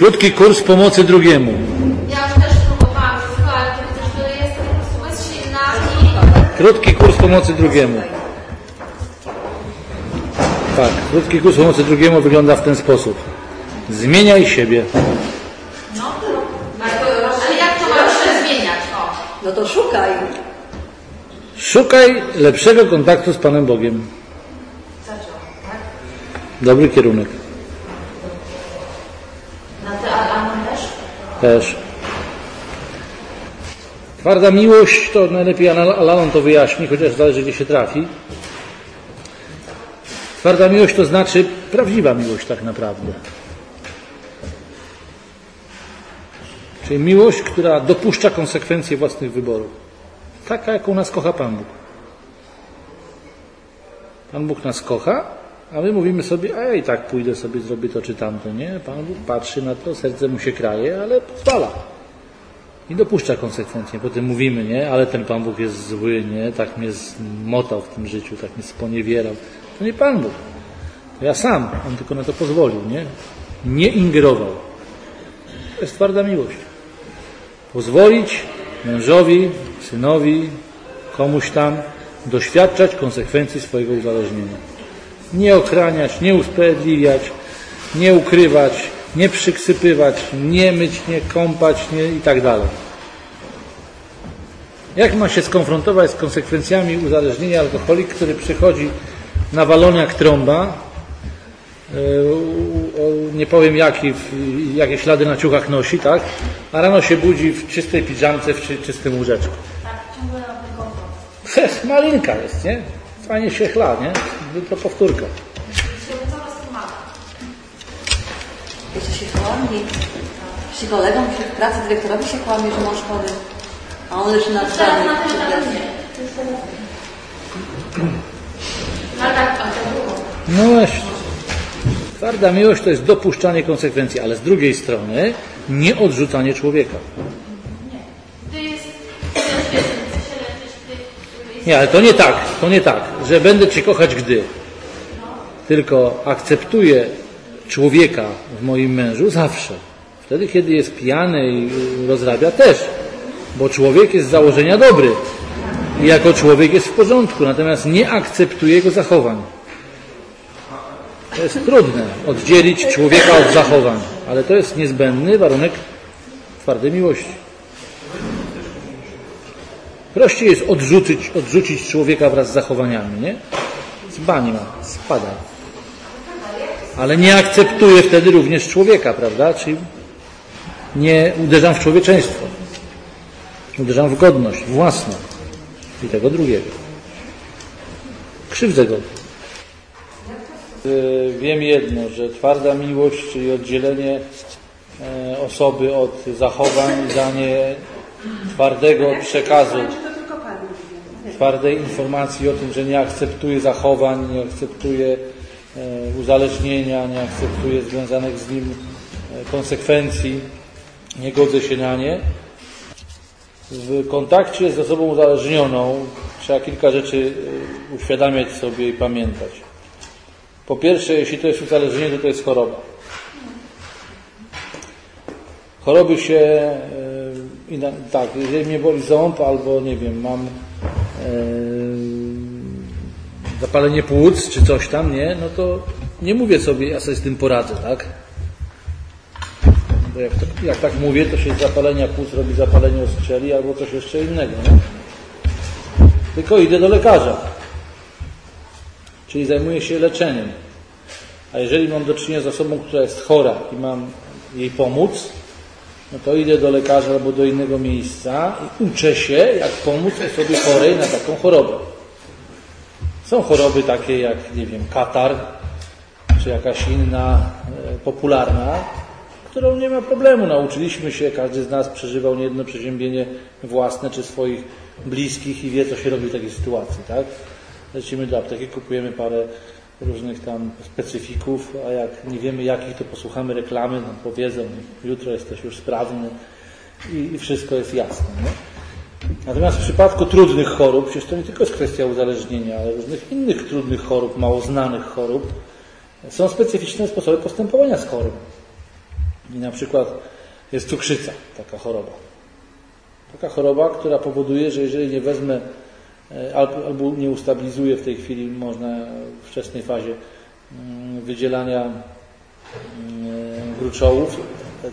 Krótki kurs pomocy drugiemu. Ja już też próbowałam wszystko, ale to to jest po prostu bezsilna i Krótki kurs pomocy drugiemu. Tak, krótki kurs pomocy drugiemu wygląda w ten sposób. Zmieniaj siebie. Ale jak to mam się zmieniać? O. No to szukaj. Szukaj lepszego kontaktu z Panem Bogiem. Dobry kierunek. Na te Alanon też? Też. Twarda miłość, to najlepiej Al- Alanon to wyjaśni, chociaż zależy gdzie się trafi. Twarda miłość to znaczy prawdziwa miłość tak naprawdę. Czyli miłość, która dopuszcza konsekwencje własnych wyborów. Taka, jaką nas kocha Pan Bóg. Pan Bóg nas kocha, a my mówimy sobie, a ja i tak pójdę sobie, zrobię to czy tamto, nie? Pan Bóg patrzy na to, serce mu się kraje, ale pozwala. I dopuszcza konsekwencje. Potem mówimy, nie? Ale ten Pan Bóg jest zły, nie? Tak mnie zmotał w tym życiu, tak mnie sponiewierał. To nie Pan Bóg. To ja sam. On tylko na to pozwolił, nie? Nie ingerował. To jest twarda miłość. Pozwolić mężowi, synowi, komuś tam doświadczać konsekwencji swojego uzależnienia. Nie okraniać, nie usprawiedliwiać, nie ukrywać, nie przyksypywać, nie myć, nie kąpać nie, i tak dalej. Jak ma się skonfrontować z konsekwencjami uzależnienia alkoholik, który przychodzi nawalony jak trąba, o, nie powiem jaki, jakie ślady na ciuchach nosi, tak? A rano się budzi w czystej piżamce, w czy, czystym łóżeczku. Tak, ciągle na. Malinka jest, nie? Fajnie się chla, nie? To powtórka. Jeszcze się kłamie. Jeśli kolegom w pracy dyrektorowi się kłamie, że mąż chory, a on leży na. Ale tak, a to było. No właśnie. Twarda miłość to jest dopuszczanie konsekwencji, ale z drugiej strony nie odrzucanie człowieka. Nie, ale to nie tak, to nie tak, że będę Cię kochać gdy. Tylko akceptuję człowieka w moim mężu zawsze. Wtedy, kiedy jest pijany i rozrabia też. Bo człowiek jest z założenia dobry. I jako człowiek jest w porządku, natomiast nie akceptuję jego zachowań. To jest trudne, oddzielić człowieka od zachowań, ale to jest niezbędny warunek twardej miłości. Prościej jest odrzucić, odrzucić człowieka wraz z zachowaniami, nie? Z bani ma, spada. Ale nie akceptuję wtedy również człowieka, prawda? Czyli nie uderzam w człowieczeństwo. Uderzam w godność własną i tego drugiego. Krzywdzę go. Y, Wiem jedno, że twarda miłość, czyli oddzielenie e, osoby od zachowań, danie twardego przekazu, twardej informacji o tym, że nie akceptuje zachowań, nie akceptuje e, uzależnienia, nie akceptuje związanych z nim e, konsekwencji, nie godzę się na nie. W kontakcie z osobą uzależnioną trzeba kilka rzeczy e, uświadamiać sobie i pamiętać. Po pierwsze, jeśli to jest uzależnienie, to to jest choroba. Choroby się, tak, jeżeli mnie boli ząb albo nie wiem, mam e, zapalenie płuc czy coś tam, nie, no to nie mówię sobie, ja sobie z tym poradzę, tak? Bo jak, to, jak tak mówię, to się z zapalenia płuc robi zapalenie ostrzeli albo coś jeszcze innego, nie? Tylko idę do lekarza. Czyli zajmuję się leczeniem. A jeżeli mam do czynienia z osobą, która jest chora i mam jej pomóc, no to idę do lekarza albo do innego miejsca i uczę się, jak pomóc osobie chorej na taką chorobę. Są choroby takie jak, nie wiem, katar, czy jakaś inna e, popularna, którą nie ma problemu. Nauczyliśmy się, każdy z nas przeżywał niejedno przeziębienie własne czy swoich bliskich i wie, co się robi w takiej sytuacji, tak? Lecimy do apteki, kupujemy parę różnych tam specyfików, a jak nie wiemy jakich, to posłuchamy reklamy, nam powiedzą, jutro jesteś już sprawny i, i wszystko jest jasne. Nie? Natomiast w przypadku trudnych chorób, przecież to nie tylko jest kwestia uzależnienia, ale różnych innych trudnych chorób, mało znanych chorób, są specyficzne sposoby postępowania z chorym. I na przykład jest cukrzyca, taka choroba. Taka choroba, która powoduje, że jeżeli nie wezmę albo nie ustabilizuję w tej chwili, można w wczesnej fazie mm, wydzielania mm, gruczołów,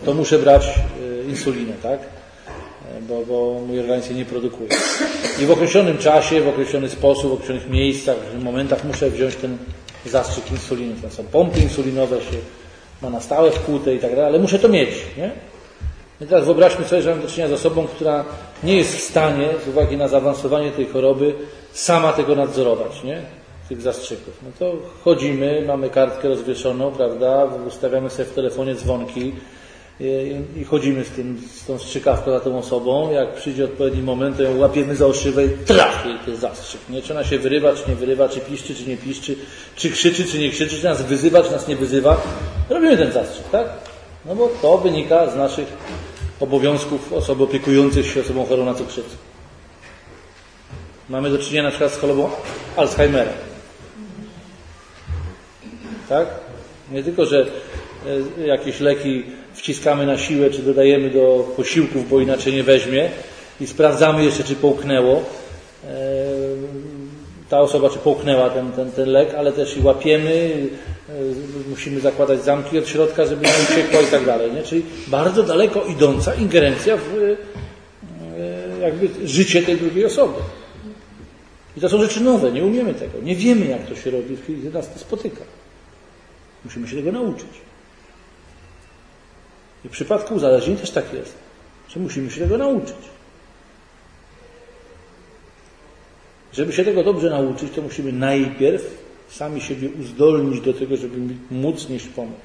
to muszę brać e, insulinę, tak? E, bo, bo mój organizm nie produkuje. I w określonym czasie, w określony sposób, w określonych miejscach, w określonych momentach muszę wziąć ten zastrzyk insuliny. To są pompy insulinowe, się ma na stałe wkłute i tak dalej, ale muszę to mieć, nie? I teraz wyobraźmy sobie, że mamy do czynienia z osobą, która nie jest w stanie, z uwagi na zaawansowanie tej choroby, sama tego nadzorować, nie? Tych zastrzyków. No to chodzimy, mamy kartkę rozwieszoną, prawda? Ustawiamy sobie w telefonie dzwonki i, i chodzimy z, tym, z tą strzykawką za tą osobą. Jak przyjdzie odpowiedni moment, to ją łapiemy za oszywę i traf jej ten zastrzyk. Nie? Czy ona się wyrywa, czy nie wyrywa, czy piszczy, czy nie piszczy, czy krzyczy, czy nie krzyczy, czy nas wyzywa, czy nas nie wyzywa. Robimy ten zastrzyk, tak? No bo to wynika z naszych obowiązków osoby opiekujących się osobą chorą na cukrzycę. Mamy do czynienia na przykład z chorobą Alzheimera. Tak? Nie tylko, że e, jakieś leki wciskamy na siłę, czy dodajemy do posiłków, bo inaczej nie weźmie i sprawdzamy jeszcze, czy połknęło e, ta osoba, czy połknęła ten, ten, ten lek, ale też i łapiemy, musimy zakładać zamki od środka, żeby nie uciekła i tak dalej. Nie? Czyli bardzo daleko idąca ingerencja w e, jakby życie tej drugiej osoby. I to są rzeczy nowe, nie umiemy tego. Nie wiemy, jak to się robi w chwili, nas to spotyka. Musimy się tego nauczyć. I w przypadku uzależnień też tak jest, że musimy się tego nauczyć. Żeby się tego dobrze nauczyć, to musimy najpierw sami siebie uzdolnić do tego, żeby móc nieść pomoc.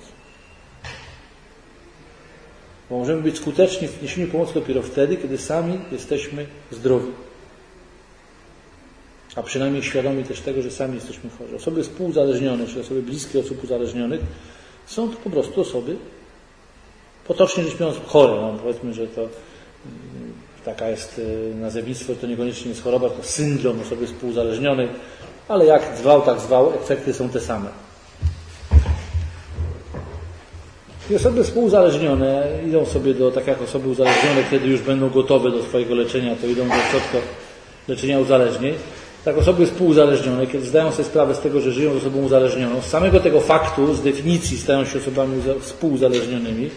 Bo możemy być skuteczni w niesieniu pomocy dopiero wtedy, kiedy sami jesteśmy zdrowi. A przynajmniej świadomi też tego, że sami jesteśmy chorzy. Osoby współzależnione, czy osoby bliskie osób uzależnionych są to po prostu osoby potocznie rzecz biorąc chore. No, powiedzmy, że to mm, taka jest y, nazewnictwo, to niekoniecznie jest choroba, to syndrom osoby współzależnionej, ale jak zwał, tak zwał, efekty są te same. I osoby współzależnione idą sobie do, tak jak osoby uzależnione, kiedy już będą gotowe do swojego leczenia, to idą do ośrodka leczenia uzależnień. Tak osoby współzależnione, kiedy zdają sobie sprawę z tego, że żyją z osobą uzależnioną, z samego tego faktu, z definicji stają się osobami współuzależnionymi,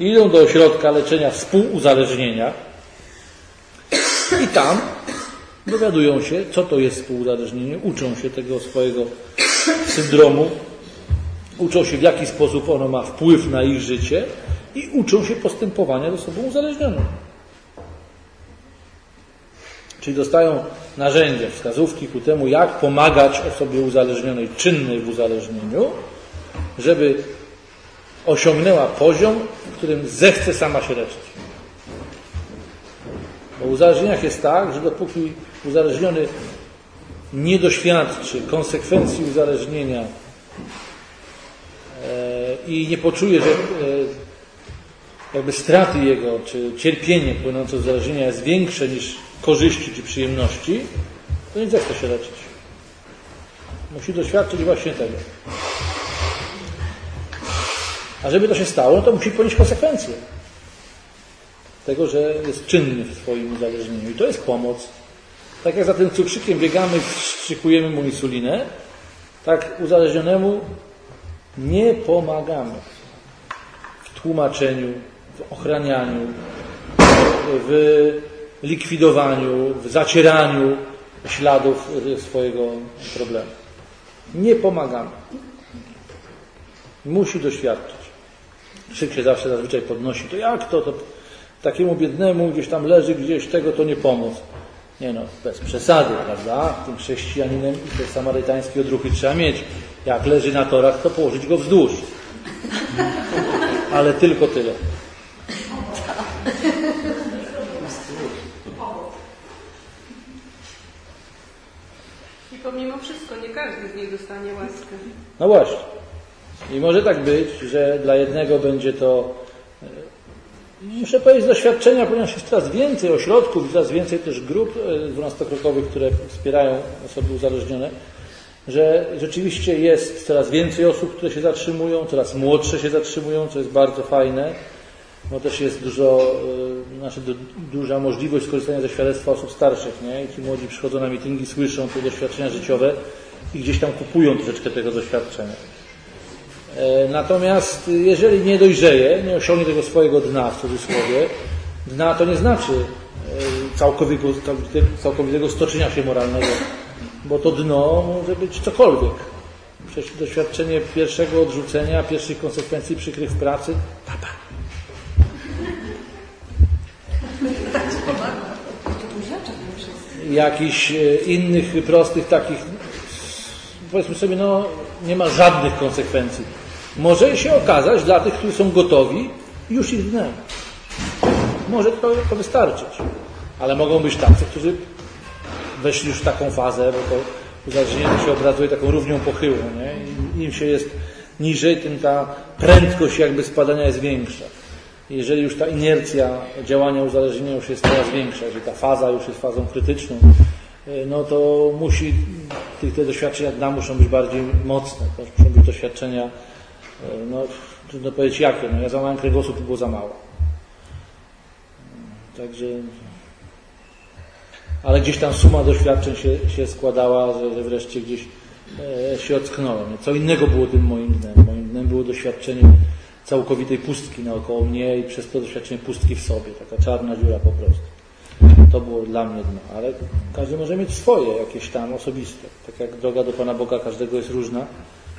idą do ośrodka leczenia współuzależnienia i tam dowiadują się, co to jest współuzależnienie, uczą się tego swojego syndromu, uczą się, w jaki sposób ono ma wpływ na ich życie i uczą się postępowania ze sobą uzależnioną. Czyli dostają narzędzia, wskazówki ku temu, jak pomagać osobie uzależnionej, czynnej w uzależnieniu, żeby osiągnęła poziom, w którym zechce sama się leczyć. Bo w uzależnieniach jest tak, że dopóki uzależniony nie doświadczy konsekwencji uzależnienia e, i nie poczuje, że e, jakby straty jego, czy cierpienie płynące z uzależnienia jest większe niż korzyści czy przyjemności, to nie zechce się leczyć. Musi doświadczyć właśnie tego. A żeby to się stało, to musi ponieść konsekwencje tego, że jest czynny w swoim uzależnieniu. I to jest pomoc. Tak jak za tym cukrzykiem biegamy, wstrzykujemy mu insulinę, tak uzależnionemu nie pomagamy w tłumaczeniu, w ochranianiu, w likwidowaniu, w zacieraniu śladów swojego problemu. Nie pomagamy. Musi doświadczyć. Krzyk się zawsze zazwyczaj podnosi. To jak to? to takiemu biednemu gdzieś tam leży, gdzieś tego to nie pomóc. Nie no, bez przesady, prawda? Tym chrześcijaninem i te samarytańskie odruchy trzeba mieć. Jak leży na torach, to położyć go wzdłuż. Ale tylko tyle. I pomimo wszystko nie każdy z nich dostanie łaskę. No właśnie. I może tak być, że dla jednego będzie to, muszę powiedzieć z doświadczenia, ponieważ jest coraz więcej ośrodków, coraz więcej też grup e, dwunastokrokowych, które wspierają osoby uzależnione, że rzeczywiście jest coraz więcej osób, które się zatrzymują, coraz młodsze się zatrzymują, co jest bardzo fajne bo też jest dużo, y, znaczy du, duża możliwość skorzystania ze świadectwa osób starszych, nie? I ci młodzi przychodzą na mityngi, słyszą te doświadczenia życiowe i gdzieś tam kupują troszeczkę tego doświadczenia. E, Natomiast y, jeżeli nie dojrzeje, nie osiągnie tego swojego dna w cudzysłowie, dna to nie znaczy e, całkowitego, całkowitego, stoczenia się moralnego, bo to dno może być cokolwiek. Przecież doświadczenie pierwszego odrzucenia, pierwszych konsekwencji przykrych w pracy, papa. Jakichś e, innych prostych takich, powiedzmy sobie, no nie ma żadnych konsekwencji. Może się okazać dla tych, którzy są gotowi, już ich dnem. Może to, to wystarczyć. Ale mogą być tacy, którzy weszli już w taką fazę, bo to uzależnienie się obrazuje taką równią pochyłą. Nie? I Im się jest niżej, tym ta prędkość jakby spadania jest większa. Jeżeli już ta inercja działania uzależnienia już jest coraz większa, że ta faza już jest fazą krytyczną, y, no to musi, te doświadczenia dna muszą być bardziej mocne. To muszą być doświadczenia, no trudno powiedzieć jakie, no ja załamałem kręgosłup, to było za mało. Także ale gdzieś tam suma doświadczeń się, się składała, że, że wreszcie gdzieś e, się ocknąłem. Co innego było tym moim dnem. Moim dnem było doświadczenie całkowitej pustki naokoło mnie i przez to doświadczenie pustki w sobie. Taka czarna dziura po prostu. To było dla mnie dno. Ale każdy może mieć swoje, jakieś tam osobiste. Tak jak droga do Pana Boga każdego jest różna,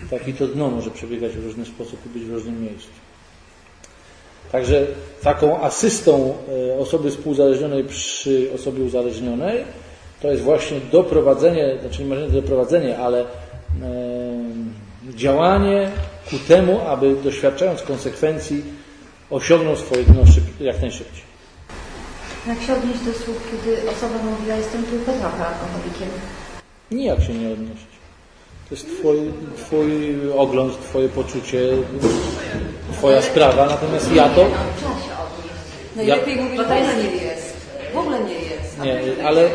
tak i to dno może przebiegać w różny sposób i być w różnym miejscu. Także taką asystą e, osoby współzależnionej przy osobie uzależnionej to jest właśnie doprowadzenie, znaczy nie może nie doprowadzenie, ale e, działanie ku temu, aby doświadczając konsekwencji osiągnął swoje dno jak najszybciej. Jak się odnieść do słów, kiedy osoba mówiła, jestem tylko trochę alkoholikiem? Nijak się nie odnieść. To jest twój, twój ogląd, Twoje poczucie, Twoja sprawa, natomiast ja to No, trzeba się odnieść. Najlepiej mówić, w ogóle nie jest. W ogóle nie jest. Nie, ale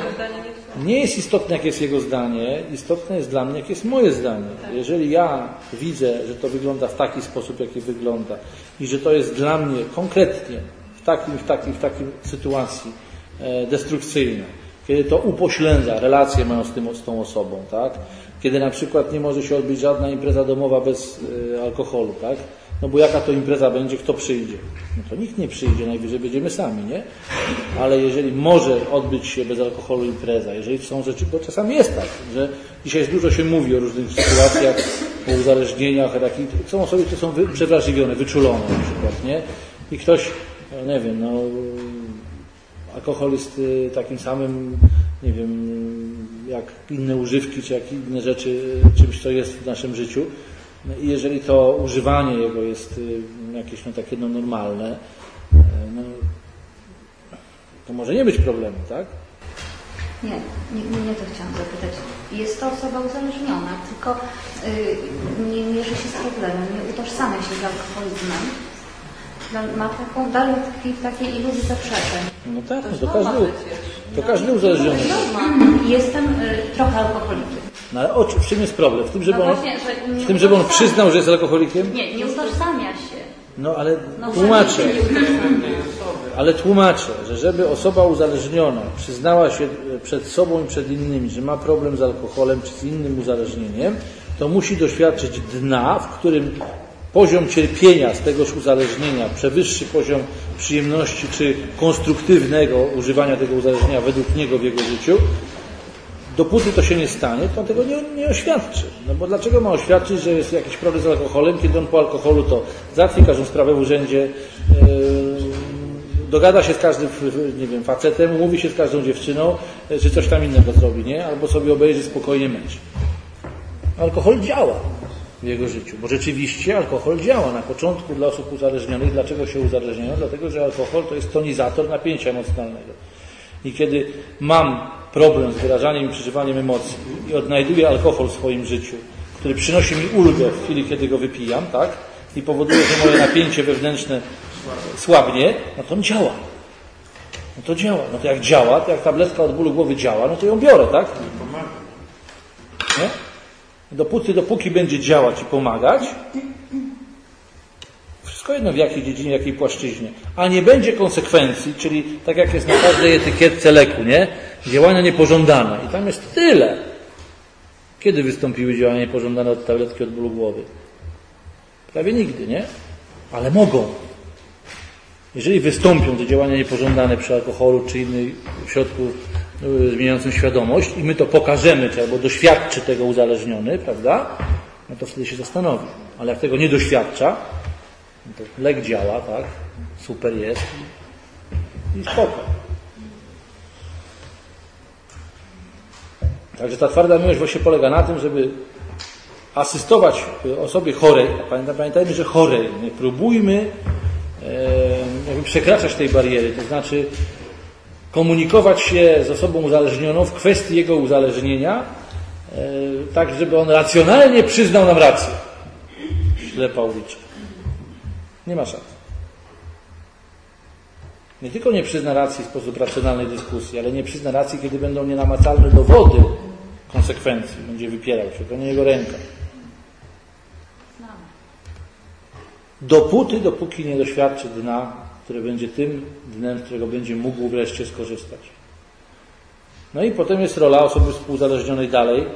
nie jest istotne, jakie jest jego zdanie, istotne jest dla mnie, jakie jest moje zdanie. Jeżeli ja widzę, że to wygląda w taki sposób, jaki wygląda i że to jest dla mnie konkretnie w takim, w takim, w takim sytuacji e, destrukcyjne, kiedy to upośledza relacje moją z, tym, z tą osobą, tak? Kiedy na przykład nie może się odbyć żadna impreza domowa bez e, alkoholu, tak? No bo jaka to impreza będzie, kto przyjdzie? No to nikt nie przyjdzie, najwyżej będziemy sami, nie? Ale jeżeli może odbyć się bez alkoholu impreza, jeżeli są rzeczy, bo czasami jest tak, że dzisiaj dużo się mówi o różnych sytuacjach, o uzależnieniach, o takich, są osoby, które są wy, przewrażliwione, wyczulone na przykład, nie? I ktoś, no nie wiem, no alkohol jest y, takim samym, nie wiem, jak inne używki, czy jak inne rzeczy, czymś, co jest w naszym życiu. No i jeżeli to używanie jego jest y, jakieś no, takie no, normalne, y, no, to może nie być problemu, tak? Nie, nie, nie, to chciałam zapytać. Jest to osoba uzależniona, tylko y, nie mierzy się z problemem, nie utożsamia się z alkoholizmem. Da- Ma taką, dalej tkwi w takiej iluzji zaprzeczeń. No tak, no, to każdy, to każdy uzależniony. Jestem y, trochę alkoholikiem. No ale o, czym- w czym jest problem? W tym, żeby No on, właśnie, że nie w tym, żeby on utożsamia. przyznał, że jest alkoholikiem? Nie, nie utożsamia się. No ale No tłumaczę. właśnie, nie utożsamia. Ale tłumaczę, że żeby osoba uzależniona przyznała się e, przed sobą i przed innymi, że ma problem z alkoholem czy z innym uzależnieniem, to musi doświadczyć dna, w którym poziom cierpienia z tegoż uzależnienia przewyższy poziom przyjemności czy konstruktywnego używania tego uzależnienia według niego w jego życiu, dopóty to się nie stanie, to on tego nie, nie oświadczy. No bo dlaczego ma oświadczyć, że jest jakiś problem z alkoholem, kiedy on po alkoholu to załatwi każdą sprawę w urzędzie, yy, dogada się z każdym, nie wiem, facetem, mówi się z każdą dziewczyną, yy, czy coś tam innego zrobi, nie? Albo sobie obejrzy spokojnie mecz. Alkohol działa w jego życiu, bo rzeczywiście alkohol działa na początku dla osób uzależnionych. Dlaczego się uzależniają? Dlatego, że alkohol to jest tonizator napięcia emocjonalnego. I kiedy mam problem z wyrażaniem i przeżywaniem emocji i odnajduję alkohol w swoim życiu, który przynosi mi ulgę w chwili, kiedy go wypijam, tak? I powoduje, że moje napięcie wewnętrzne słabnie, no to on działa. No to działa. No to jak działa, to jak tabletka od bólu głowy działa, no to ją biorę, tak? Nie? Dopóty, dopóki będzie działać i pomagać, wszystko jedno w jakiej dziedzinie, jakiej płaszczyźnie. A nie będzie konsekwencji, czyli tak jak jest na każdej etykietce leku, nie? Działania niepożądane. I tam jest tyle. Kiedy wystąpiły działania niepożądane od tabletki od bólu głowy? Prawie nigdy, nie? Ale mogą. Jeżeli wystąpią te działania niepożądane przy alkoholu czy innym środku y, zmieniającym świadomość i my to pokażemy, czy albo doświadczy tego uzależniony, prawda? No to wtedy się zastanowi. Ale jak tego nie doświadcza, no to lek działa, tak? Super jest i, spoko. Także ta twarda miłość właśnie polega na tym, żeby asystować osobie chorej. Pamiętajmy, że chorej. Nie próbujmy jakby przekraczać tej bariery, to znaczy komunikować się z osobą uzależnioną w kwestii jego uzależnienia, tak żeby on racjonalnie przyznał nam rację. Ślepa uliczka. Nie ma szans. Nie tylko nie przyzna racji w sposób racjonalnej dyskusji, ale nie przyzna racji, kiedy będą nienamacalne dowody konsekwencji. Będzie wypierał się, to nie jego ręka. Dopóty, dopóki nie doświadczy dna, które będzie tym dnem, z którego będzie mógł wreszcie skorzystać. No i potem jest rola osoby współzależnionej dalej,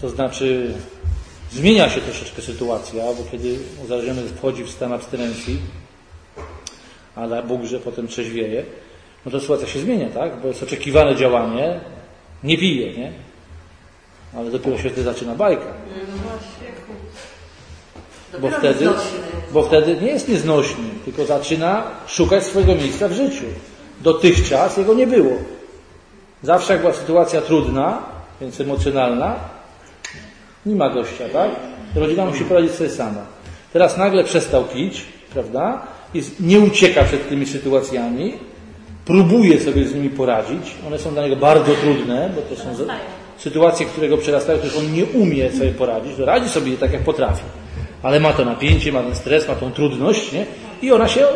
to znaczy zmienia się troszeczkę sytuacja, bo kiedy uzależniony wchodzi w stan abstynencji, ale Bóg, że potem trzeźwieje, no to sytuacja się zmienia, tak? Bo jest oczekiwane działanie, nie pije, nie? Ale dopiero się wtedy zaczyna bajka. Bo wtedy, bo wtedy nie jest nieznośny, tylko zaczyna szukać swojego miejsca w życiu. Dotychczas jego nie było. Zawsze jak była sytuacja trudna, więc emocjonalna, nie ma gościa, tak? Rodzina musi poradzić sobie sama. Teraz nagle przestał pić, prawda? Jest, nie ucieka przed tymi sytuacjami, próbuje sobie z nimi poradzić. One są dla niego bardzo trudne, bo to są sytuacje, które go przerastają, których on nie umie sobie poradzić. To radzi sobie tak, jak potrafi. Ale ma to napięcie, ma ten stres, ma tą trudność, nie? I ona się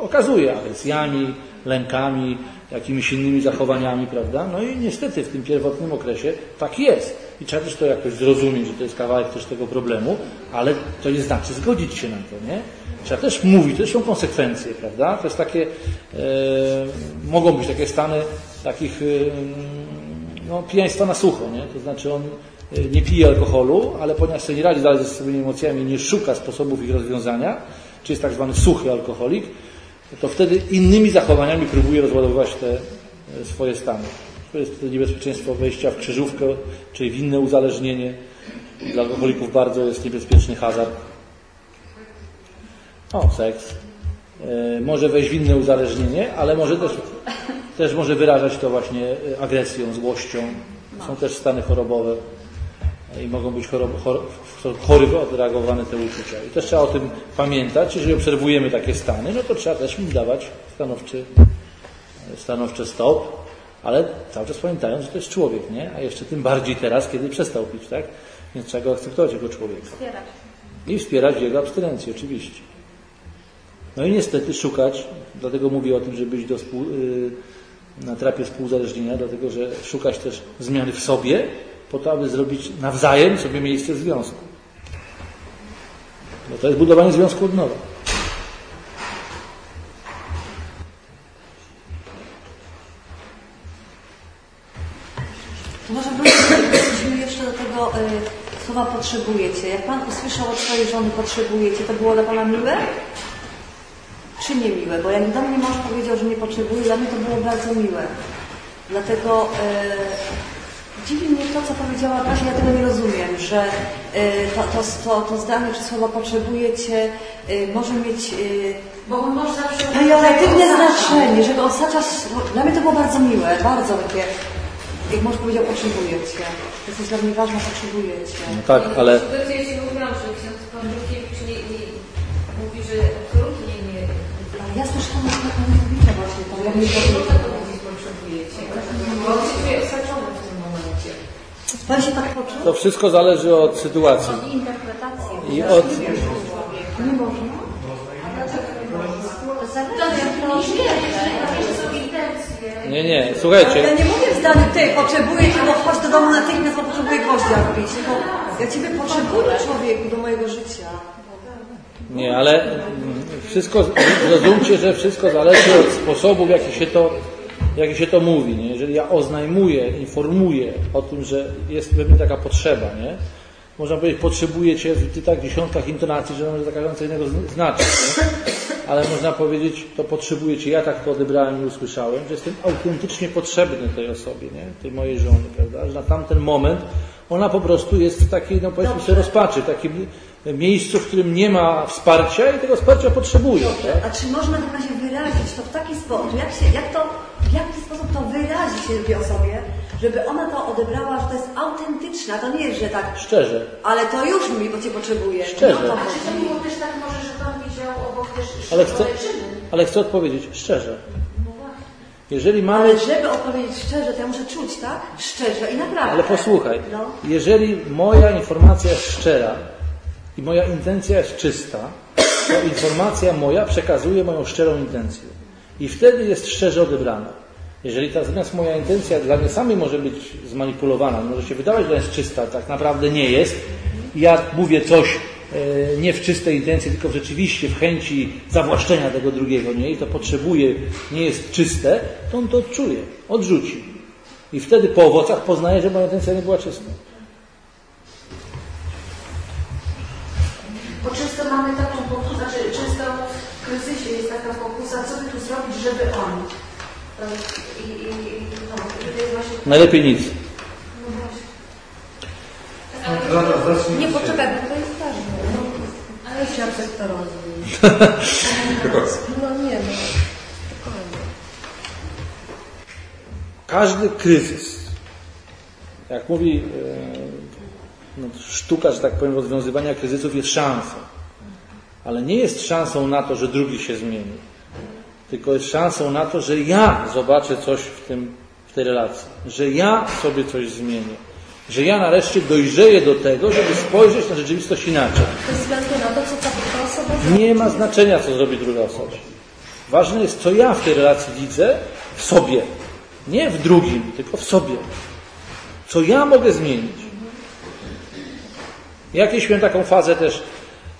okazuje agresjami, lękami, jakimiś innymi zachowaniami, prawda? No i niestety w tym pierwotnym okresie tak jest. I trzeba też to jakoś zrozumieć, że to jest kawałek też tego problemu, ale to nie znaczy zgodzić się na to, nie? Trzeba też mówić, to są konsekwencje, prawda? To jest takie, e, mogą być takie stany takich, e, no, pijaństwa na sucho, nie? To znaczy on nie pije alkoholu, ale ponieważ sobie nie radzi dalej ze swoimi emocjami, nie szuka sposobów ich rozwiązania, czy jest tak zwany suchy alkoholik, to wtedy innymi zachowaniami próbuje rozładowywać te swoje stany. To jest wtedy niebezpieczeństwo wejścia w krzyżówkę, czyli w inne uzależnienie. Dla alkoholików bardzo jest niebezpieczny hazard. O, seks. E, może wejść w inne uzależnienie, ale może też, też może wyrażać to właśnie agresją, złością. Są też stany chorobowe i mogą być chorob, chor, chory odreagowane te uczucia. I też trzeba o tym pamiętać. Jeżeli obserwujemy takie stany, no to trzeba też im dawać stanowczy, stanowcze stop, ale cały czas pamiętając, że to jest człowiek, nie? A jeszcze tym bardziej teraz, kiedy przestał pić, tak? Więc trzeba go akceptować jako człowieka. Wspierać. I wspierać jego abstynencję, oczywiście. No i niestety szukać, dlatego mówię o tym, żeby być do współ, yy, na trapie współzależnienia, dlatego że szukać też zmiany w sobie, po to, aby zrobić nawzajem sobie miejsce w związku. Bo to jest budowanie związku od nowa. Może wróćmy jeszcze do tego y, słowa potrzebujecie. Jak Pan usłyszał od swojej żony potrzebujecie, to było dla Pana miłe? Czy nie miłe? Bo jak do mnie mąż powiedział, że nie potrzebuje, dla mnie to było bardzo miłe. Dlatego y, dziwi mnie to, co powiedziała Kasia, ja tego nie rozumiem, że y, to, to, to, to zdanie czy słowa potrzebujecie y, może mieć y, Bo on może zawsze... pejoratywne znaczenie, że go osacza. Dla mnie to było bardzo miłe, bardzo takie. Jak mąż powiedział, potrzebujecie. To jest dla mnie ważne, potrzebujecie. No tak, ale że ksiądz mówi, że ja słyszałam na pewno mówicie właśnie to. Ja nie Nie można to mówić, potrzebujecie. Bo osaczony w tym momencie. Pan się tak poczuł? to wszystko zależy od sytuacji. Od interpretacji. I od, Nie można. Nie, nie, słuchajcie, ja nie mówię w zdaniu, ty potrzebuję cię, bo chodź do domu natychmiast, bo potrzebuję gwoździa wbić. Tylko ja Ciebie potrzebuję człowieku do mojego życia. Nie, ale wszystko, zrozumcie, że wszystko zależy od sposobu, w jaki się to, w jaki się to mówi. Nie? Jeżeli ja oznajmuję, informuję o tym, że jest we mnie taka potrzeba, nie? można powiedzieć, potrzebuję Cię w tak dziesiątkach intonacji, że może za każdym co innego zn- znaczyć. Nie? Ale można powiedzieć, to potrzebuję Cię, ja tak to odebrałem i usłyszałem, że jestem autentycznie potrzebny tej osobie, nie? tej mojej żony, prawda? Że na tamten moment ona po prostu jest w takiej, no powiedzmy sobie, rozpaczy, takim miejscu, w którym nie ma wsparcia i tego wsparcia potrzebuje. Tak? A czy można w razie wyrazić to w taki sposób, jak, się, jak to, w jaki sposób to wyrazić się drugiej osobie, żeby ona to odebrała, że to jest autentyczne, a to nie jest, że tak, Szczerze. ale to już mi, bo Cię potrzebuję. Szczerze. No to A czy to było też tak może, że Pan widział obok też Ale chcę, ale chcę odpowiedzieć szczerze. Jeżeli mamy Ale żeby odpowiedzieć szczerze, to ja muszę czuć, tak? Szczerze i naprawdę. Ale posłuchaj, No. jeżeli moja informacja jest szczera i moja intencja jest czysta, to informacja moja przekazuje moją szczerą intencję. I wtedy jest szczerze odebrana. Jeżeli natomiast moja intencja dla mnie samej może być zmanipulowana, może się wydawać, że jest czysta, tak naprawdę nie jest. Ja mówię coś e, nie w czystej intencji, tylko rzeczywiście w chęci zawłaszczenia tego drugiego, nie? I to potrzebuje, nie jest czyste, to on to odczuje, odrzuci. I wtedy po owocach poznaje, że moja intencja nie była czysta. Bo często mamy taką pokusę, znaczy często w kryzysie jest taka pokusa, co by tu zrobić, żeby on. I, i, i no, to jest właśnie... Najlepiej nic. Nie poczekaj, bo to jest ważne. No, ale chciałam coś to rozumiem. No nie no. Każdy kryzys, jak mówi e, no, sztuka, że tak powiem, rozwiązywania kryzysów jest szansą. Ale nie jest szansą na to, że drugi się zmieni. Tylko jest szansą na to, że ja zobaczę coś w, tym, w tej relacji. Że ja sobie coś zmienię. Że ja nareszcie dojrzeję do tego, żeby spojrzeć na rzeczywistość inaczej. Bez względu na to, co ta, ta osoba Nie ma znaczenia, co zrobi druga osoba. Ważne jest, co ja w tej relacji widzę w sobie. Nie w drugim, tylko w sobie. Co ja mogę zmienić. Ja kiedyś miałem taką fazę też,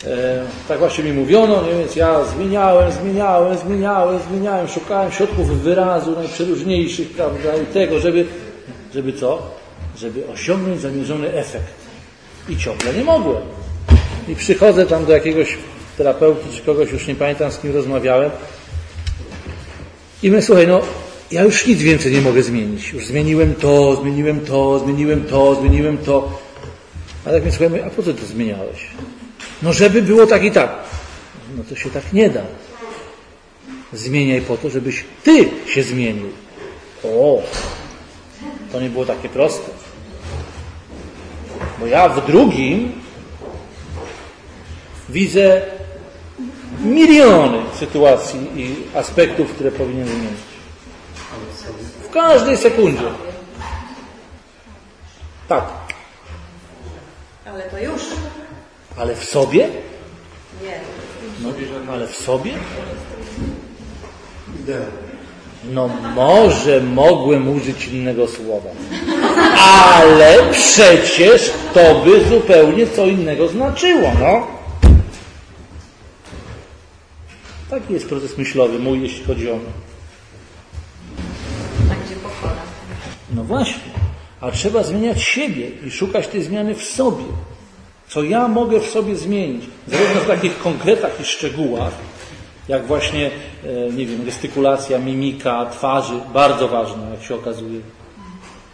e, tak właśnie mi mówiono, nie? więc ja zmieniałem, zmieniałem, zmieniałem, zmieniałem, szukałem środków wyrazu najprzeróżniejszych, prawda, i tego, żeby, żeby co? Żeby osiągnąć zamierzony efekt. I ciągle nie mogłem. I przychodzę tam do jakiegoś terapeuty czy kogoś, już nie pamiętam z kim rozmawiałem. I mówię, słuchaj, no ja już nic więcej nie mogę zmienić. Już zmieniłem to, zmieniłem to, zmieniłem to, zmieniłem to. A tak słuchaj, mówię, a po co to zmieniałeś? No żeby było tak i tak. No to się tak nie da. Zmieniaj po to, żebyś ty się zmienił. O, to nie było takie proste. Bo ja w drugim widzę miliony sytuacji i aspektów, które powinien zmienić. W każdej sekundzie. Tak, Ale to już. ale w sobie? Nie. No, ale w sobie? No może mogłem użyć innego słowa. Ale przecież to by zupełnie co innego znaczyło, no. Taki jest proces myślowy mój, jeśli chodzi o mnie. Tak, gdzie pokora. No właśnie. A trzeba zmieniać siebie i szukać tej zmiany w sobie. Co ja mogę w sobie zmienić? Zarówno w takich konkretach i szczegółach, jak właśnie, e, nie wiem, gestykulacja, mimika, twarzy, bardzo ważna, jak się okazuje.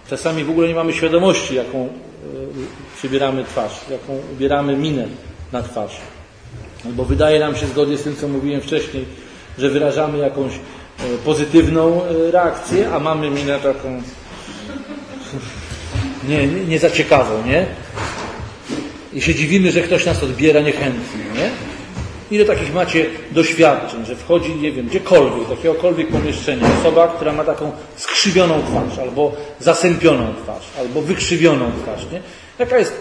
Czasami w ogóle nie mamy świadomości, jaką e, przybieramy twarz, jaką ubieramy minę na twarz. Albo wydaje nam się, zgodnie z tym, co mówiłem wcześniej, że wyrażamy jakąś e, pozytywną reakcję, a mamy minę taką nie, nie, nie za ciekawą, nie? I się dziwimy, że ktoś nas odbiera niechętnie, nie? Ile takich macie doświadczeń, że wchodzi, nie wiem, gdziekolwiek, do jakiegokolwiek pomieszczenia, osoba, która ma taką skrzywioną twarz, albo zasępioną twarz, albo wykrzywioną twarz, nie? Jaka jest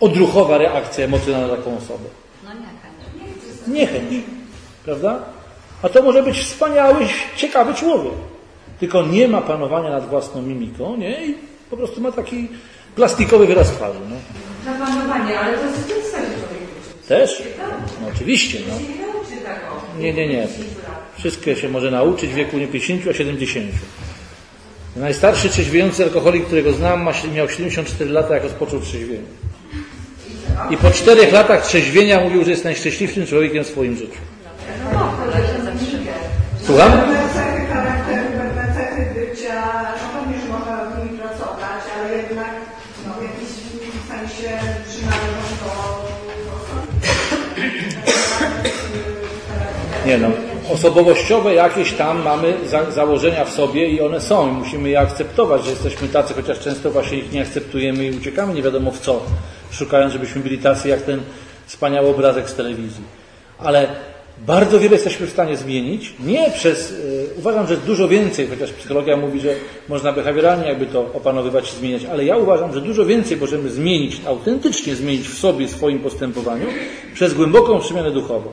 odruchowa reakcja emocjonalna na taką osobę? No nie, chęć. niechęć, prawda? A to może być wspaniały, ciekawy człowiek. Tylko nie ma panowania nad własną mimiką, nie? I po prostu ma taki plastikowy wyraz twarzy. No. Zapanowanie, ale to jest w człowieku. Też? No oczywiście, no. Nie, nie, nie. Wszystkie się może nauczyć w wieku nie 50, a 70. Najstarszy trzeźwiejący alkoholik, którego znam, miał 74 lata, jak rozpoczął trzeźwienie. I po czterech latach trzeźwienia mówił, że jest najszczęśliwszym człowiekiem w swoim życiu. Słucham? Nie no. Osobowościowe jakieś tam mamy za, założenia w sobie i one są i musimy je akceptować, że jesteśmy tacy, chociaż często właśnie ich nie akceptujemy i uciekamy nie wiadomo w co, szukając, żebyśmy byli tacy jak ten wspaniały obrazek z telewizji. Ale bardzo wiele jesteśmy w stanie zmienić, nie przez, y, uważam, że dużo więcej, chociaż psychologia mówi, że można behawioralnie jakby to opanowywać i zmieniać, ale ja uważam, że dużo więcej możemy zmienić, autentycznie zmienić w sobie, w swoim postępowaniu, przez głęboką przemianę duchową.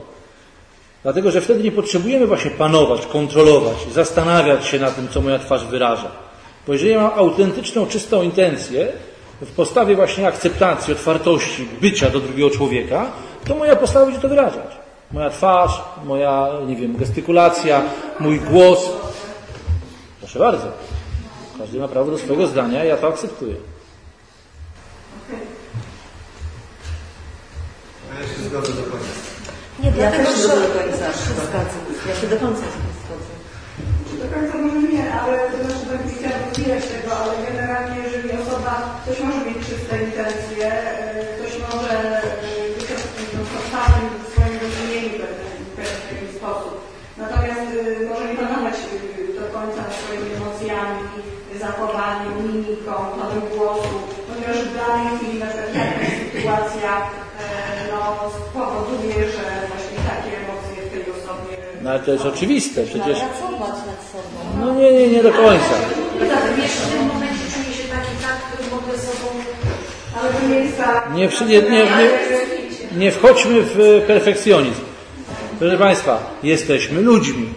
Dlatego, że wtedy nie potrzebujemy właśnie panować, kontrolować, zastanawiać się na tym, co moja twarz wyraża. Bo jeżeli mam autentyczną, czystą intencję w postawie właśnie akceptacji, otwartości, bycia do drugiego człowieka, to moja postawa będzie to wyrażać. Moja twarz, moja, nie wiem, gestykulacja, mój głos. Proszę bardzo. Każdy ma prawo do swojego zdania, ja to akceptuję. Ja się zgodzę do końca. Nie, Ja dlatego, też się że... do końca zgadzam. Ja się do końca zgodzę. Do końca może nie, ale to znaczy tak nie zbierać tego, ale generalnie jeżeli osoba, ktoś może mieć czyste intencje, y, ktoś może być no, otwartym w swoim rozumieniu w pewien, sposób. Natomiast y, może nie panować do końca nad swoimi emocjami, zachowaniem, mimiką, tonem głosu, ponieważ w danej chwili na przykład jakaś sytuacja y, no, spowoduje, że właśnie takie emocje w tej osobie No ale to jest oczywiste, przecież. Pracować nad sobą. No nie, nie, nie do końca. Tak, taki tak, jest tak... Nie, nie, nie, nie, nie wchodźmy w perfekcjonizm. Proszę Państwa, jesteśmy ludźmi.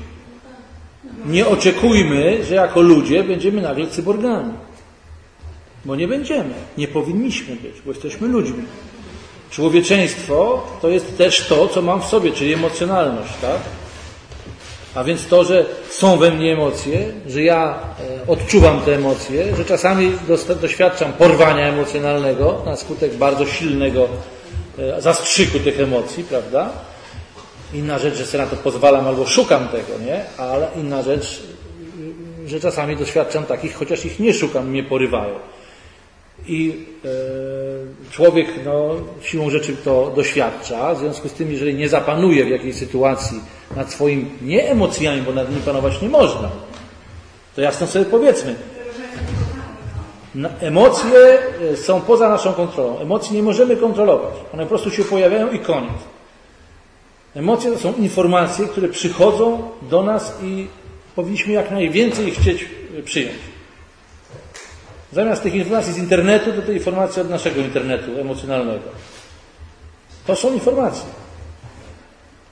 Nie oczekujmy, że jako ludzie będziemy nagle cyborgami. Bo nie będziemy. Nie powinniśmy być, bo jesteśmy ludźmi. Człowieczeństwo to jest też to, co mam w sobie, czyli emocjonalność, tak? A więc to, że są we mnie emocje, że ja e, odczuwam te emocje, że czasami doświadczam porwania emocjonalnego na skutek bardzo silnego e, zastrzyku tych emocji, prawda? Inna rzecz, że sobie na to pozwalam albo szukam tego, nie? Ale inna rzecz, y, że czasami doświadczam takich, chociaż ich nie szukam, mnie porywają. I e, człowiek no, siłą rzeczy to doświadcza, w związku z tym, jeżeli nie zapanuje w jakiejś sytuacji nad swoimi nie emocjami, bo nad nimi panować nie można, to jasno sobie powiedzmy, emocje e, są poza naszą kontrolą. Emocji nie możemy kontrolować. One po prostu się pojawiają i koniec. Emocje to są informacje, które przychodzą do nas i powinniśmy jak najwięcej ich chcieć e, przyjąć. Zamiast tych informacji z internetu, to te informacje od naszego internetu emocjonalnego. To są informacje.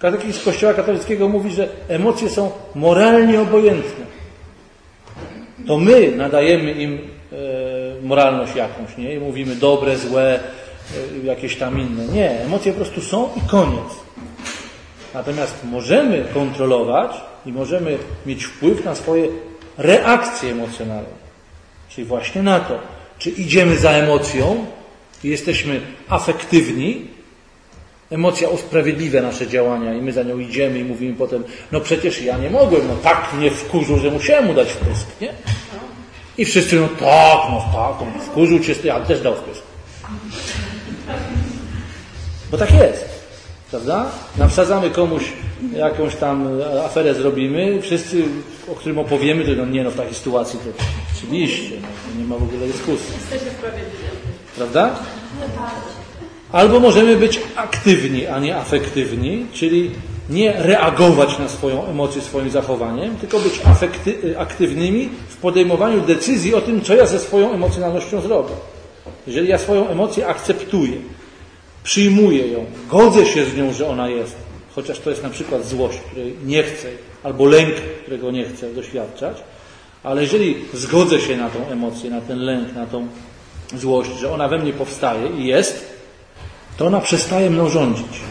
Katechizm Kościoła katolickiego mówi, że emocje są moralnie obojętne. To my nadajemy im e, moralność jakąś, nie? I mówimy dobre, złe, e, jakieś tam inne. Nie, emocje po prostu są i koniec. Natomiast możemy kontrolować i możemy mieć wpływ na swoje reakcje emocjonalne. Czyli właśnie na to, czy idziemy za emocją jesteśmy afektywni, emocja usprawiedliwia nasze działania i my za nią idziemy i mówimy potem, no przecież ja nie mogłem, no tak mnie wkurzył, że musiałem mu dać wpysk, nie? I wszyscy, no tak, no tak, on wkurzył cię, ja też dał wpysk. Bo tak jest, prawda? Nawsadzamy komuś jakąś tam aferę zrobimy, wszyscy, o którym opowiemy, to no nie no, w takiej sytuacji to oczywiście, no, nie ma w ogóle dyskusji. Jesteśmy sprawiedliwi. Prawda? Albo możemy być aktywni, a nie afektywni, czyli nie reagować na swoją emocję swoim zachowaniem, tylko być afekty, aktywnymi w podejmowaniu decyzji o tym, co ja ze swoją emocjonalnością zrobię. Jeżeli ja swoją emocję akceptuję, przyjmuję ją, godzę się z nią, że ona jest, chociaż to jest na przykład złość, której nie chcę, albo lęk, którego nie chcę doświadczać, ale jeżeli zgodzę się na tą emocję, na ten lęk, na tą złość, że ona we mnie powstaje i jest, to ona przestaje mną rządzić.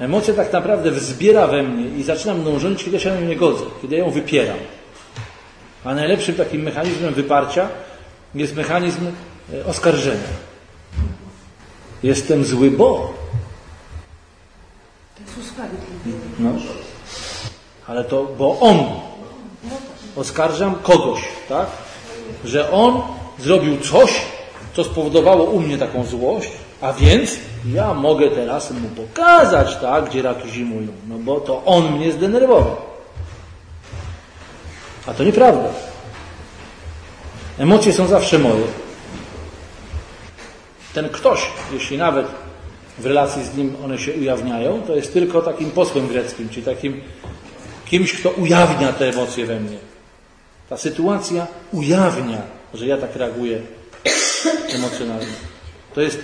Emocja tak naprawdę wzbiera we mnie i zaczynam mną rządzić, kiedy ja się na nią nie godzę, kiedy ja ją wypieram. A najlepszym takim mechanizmem wyparcia jest mechanizm e, oskarżenia. Jestem zły, bo. No. Ale to, bo on. Oskarżam kogoś, tak? Że on zrobił coś, co spowodowało u mnie taką złość, a więc ja mogę teraz mu pokazać, tak, gdzie raki zimują. No bo to on mnie zdenerwował. A to nieprawda. Emocje są zawsze moje. Ten ktoś, jeśli nawet w relacji z nim one się ujawniają, to jest tylko takim posłem greckim, czyli takim kimś, kto ujawnia te emocje we mnie. Ta sytuacja ujawnia, że ja tak reaguję emocjonalnie. To jest,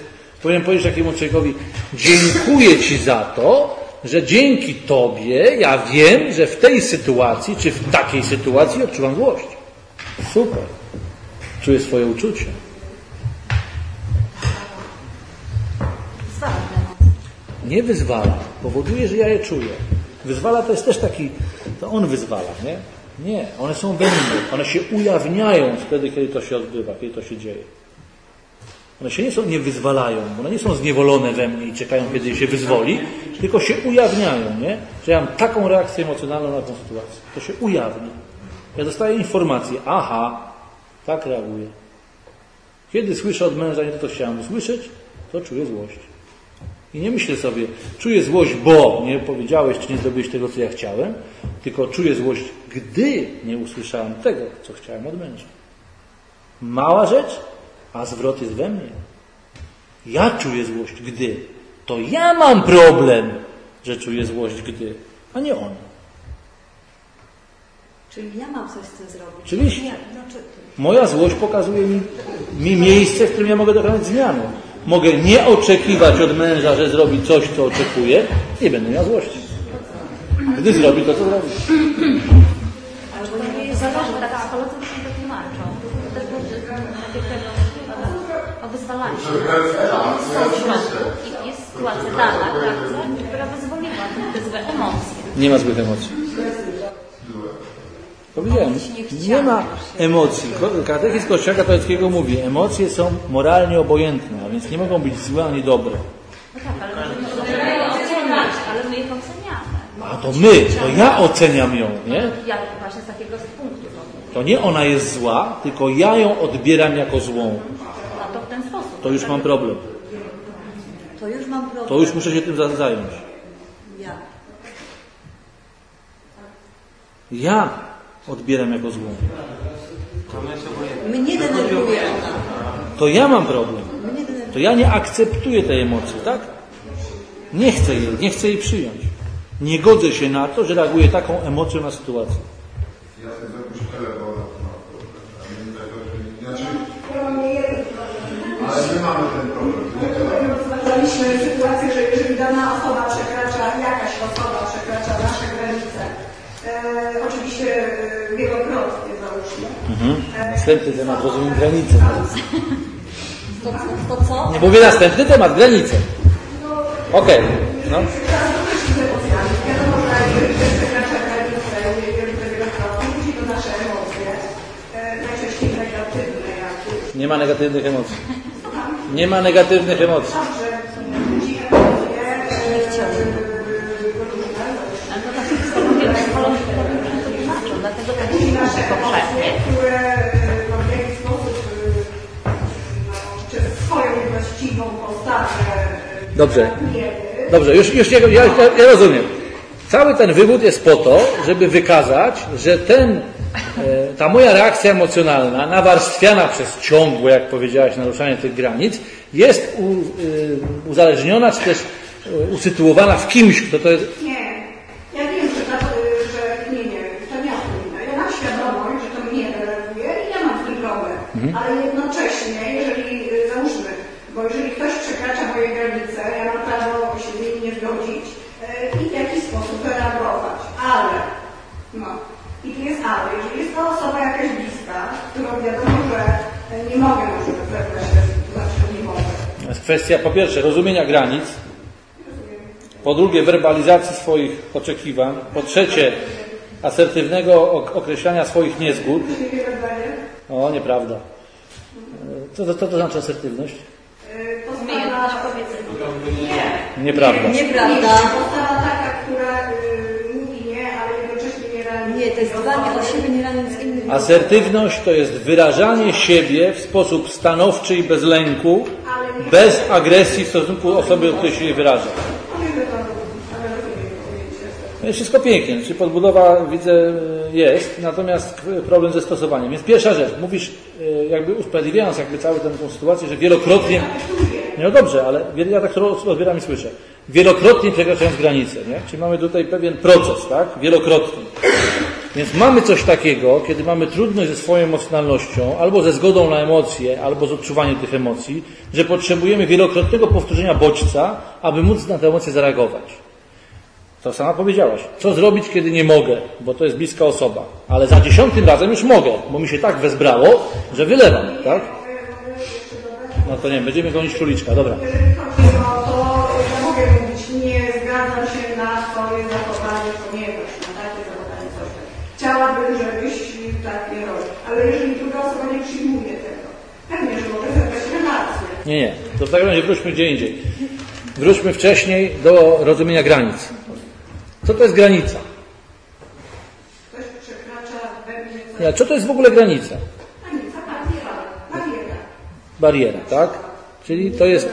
powinien powiedzieć takiemu człowiekowi, dziękuję Ci za to, że dzięki Tobie ja wiem, że w tej sytuacji, czy w takiej sytuacji odczuwam złość. Super. Czuję swoje uczucie. Nie wyzwala, powoduje, że ja je czuję. Wyzwala to jest też taki, to on wyzwala, nie? Nie, one są we mnie. One się ujawniają wtedy, kiedy to się odbywa, kiedy to się dzieje. One się nie są, nie wyzwalają, one nie są zniewolone we mnie i czekają, kiedy się wyzwoli, tylko się ujawniają, nie? Że ja mam taką reakcję emocjonalną na tę sytuację. To się ujawni. Ja dostaję informację, aha, tak reaguję. Kiedy słyszę od męża nie to, co chciałem usłyszeć, to czuję złość. I nie myślę sobie, czuję złość, bo nie powiedziałeś, czy nie zrobiłeś tego, co ja chciałem, tylko czuję złość, gdy nie usłyszałem tego, co chciałem od męża. Mała rzecz, a zwrot jest we mnie. Ja czuję złość, gdy. To ja mam problem, że czuję złość, gdy, a nie on. Czyli ja mam coś z tym zrobić. Oczywiście. Znaczy, Moja złość pokazuje mi, mi miejsce, w którym ja mogę dokonać zmiany. Mogę nie oczekiwać od męża, że zrobi coś, co oczekuje, nie będę miał złości. Gdy zrobi to, co zrobi. Jest sytuacja dana, która te złe emocje. Nie ma złych emocji. Powiedziałem, nie ma emocji. Katechizm Kościoła katolickiego mówi, emocje są moralnie obojętne, a więc nie mogą być złe ani dobre. No tak, ale je my ich oceniamy. A to my, to ja oceniam ją, nie? Ja właśnie z takiego punktu. To nie ona jest zła, tylko ja ją odbieram jako złą. To już mam problem. to już mam problem. To już muszę się tym za- zająć. Ja. Ja odbieram jako złą. Mnie denerwuje. To ja mam problem. To ja nie akceptuję tej emocji, tak? Nie chcę jej, nie chcę jej przyjąć. Nie godzę się na to, że reaguję taką emocją na sytuację. Ja sobie zapuszczę telefon. Znaczy, Ja mam nie jeden problem. ale my mamy ten problem. nie? Rozważaliśmy sytuację, że jeżeli dana osoba przekracza, jakaś osoba przekracza nasze granice, e, oczywiście e, wielokrotnie załóżmy, Następny temat, rozumiem granice. To, to, to co? Nie mówię następny temat, granice. Okej, no. Nasze emocje, e, najczęściej negatywne jakieś. Nie ma negatywnych emocji. Nie ma negatywnych emocji. Dobrze. Dobrze, już, już ja, ja, ja rozumiem. Cały ten wywód jest po to, żeby wykazać, że ten, e, ta moja reakcja emocjonalna, nawarstwiana przez ciągłe, jak powiedziałaś, naruszanie tych granic, jest y, uzależniona, czy też y, usytuowana w kimś, kto to jest. Nie. Ja wiem, że, ta, y, że nie, nie, to nie powinna. Ja mam świadomość, że to mnie denerwuje i ja mam z tym problem. Ale jednocześnie, jeżeli, y, załóżmy, bo jeżeli ktoś przekracza moje granice, ja mam prawo się z nim nie zgodzić y, i w jakiś sposób reagować. Ale, no, i tu jest ale, jeżeli jest to osoba jakaś bliska, którą wiadomo, że y, nie mogę na przykład zebrać się, to znaczy nie mogę. jest kwestia po pierwsze rozumienia granic, Po drugie, werbalizacji swoich oczekiwań. Po trzecie, asertywnego ok- określania swoich niezgód. O, nieprawda. Co to, co to znaczy asertywność? Nie. Nieprawda. Nieprawda. Postawa taka, która yy, mówi nie, ale jednocześnie nie realizuje. Nie, to jest dbanie o siebie, nie raniąc innych. Asertywność to jest wyrażanie siebie w sposób stanowczy i bez lęku, bez agresji w stosunku do osoby, do której się wyraża. No jest wszystko pięknie, czyli podbudowa widzę jest, natomiast problem ze stosowaniem. Więc pierwsza rzecz, mówisz e, jakby usprawiedliwiając jakby całą tę, tę sytuację, że wielokrotnie, no dobrze, ale ja tak to odbieram i słyszę, wielokrotnie przekraczając granicę, nie? Czyli mamy tutaj pewien proces, tak? Wielokrotnie. Więc mamy coś takiego, kiedy mamy trudność ze swoją emocjonalnością, albo ze zgodą na emocje, albo z odczuwaniem tych emocji, że potrzebujemy wielokrotnego powtórzenia bodźca, aby móc na te emocje zareagować. To sama powiedziałaś. Co zrobić, kiedy nie mogę? Bo to jest bliska osoba. Ale za dziesiątym razem już mogę, bo mi się tak wezbrało, że wylewam, tak? No to nie, będziemy gonić króliczka, dobra. Jeżeli chodzi o to, ja mogę mówić, nie zgadzam się na twoje zachowanie, ponieważ na takie zachowanie coś tam. Chciałabym, żebyś tak nie robił. Ale jeżeli druga osoba nie przyjmuje tego, pewnie, że mogę zabrać relację. Nie, nie. To w takim razie wróćmy gdzie indziej. Wróćmy wcześniej do rozumienia granic. Co to jest granica? Ktoś przekracza we mnie co to jest w ogóle granica? Granica, bariera, bariera. Bariera, tak? Czyli to jest.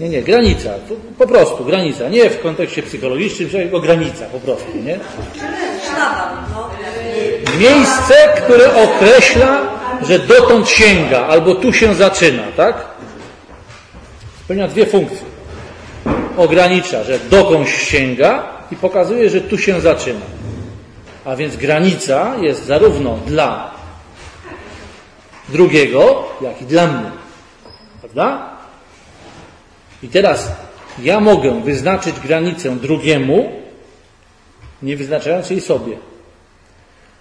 Nie, nie, granica. To Po prostu granica. Nie w kontekście psychologicznym, tylko granica po prostu, nie? Szlaban, no. Miejsce, które określa, że dotąd sięga, albo tu się zaczyna, tak? Spełnia dwie funkcje. Ogranicza, że dokądś sięga i pokazuje, że tu się zaczyna. A więc granica jest zarówno dla drugiego, jak i dla mnie. Prawda? I teraz ja mogę wyznaczyć granicę drugiemu, nie wyznaczając jej sobie.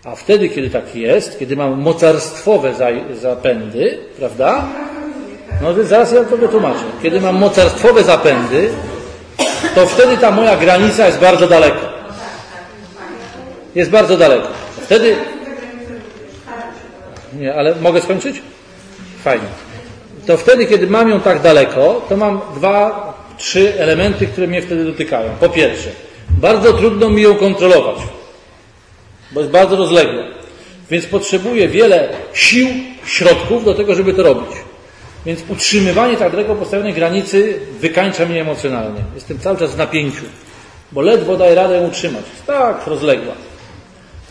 A wtedy, kiedy tak jest, kiedy mam mocarstwowe za- zapędy, prawda? No więc zaraz ja to wytłumaczę. Kiedy mam mocarstwowe zapędy, to wtedy ta moja granica jest bardzo daleko. Jest bardzo daleko. Wtedy. Nie, ale mogę skończyć? Fajnie. To wtedy, kiedy mam ją tak daleko, to mam dwa, trzy elementy, które mnie wtedy dotykają. Po pierwsze, bardzo trudno mi ją kontrolować bo jest bardzo rozległe. Więc potrzebuje wiele sił, środków do tego, żeby to robić. Więc utrzymywanie tak daleko postawionej granicy wykańcza mnie emocjonalnie. Jestem cały czas w napięciu, bo ledwo daję radę ją utrzymać. Jest tak rozległa.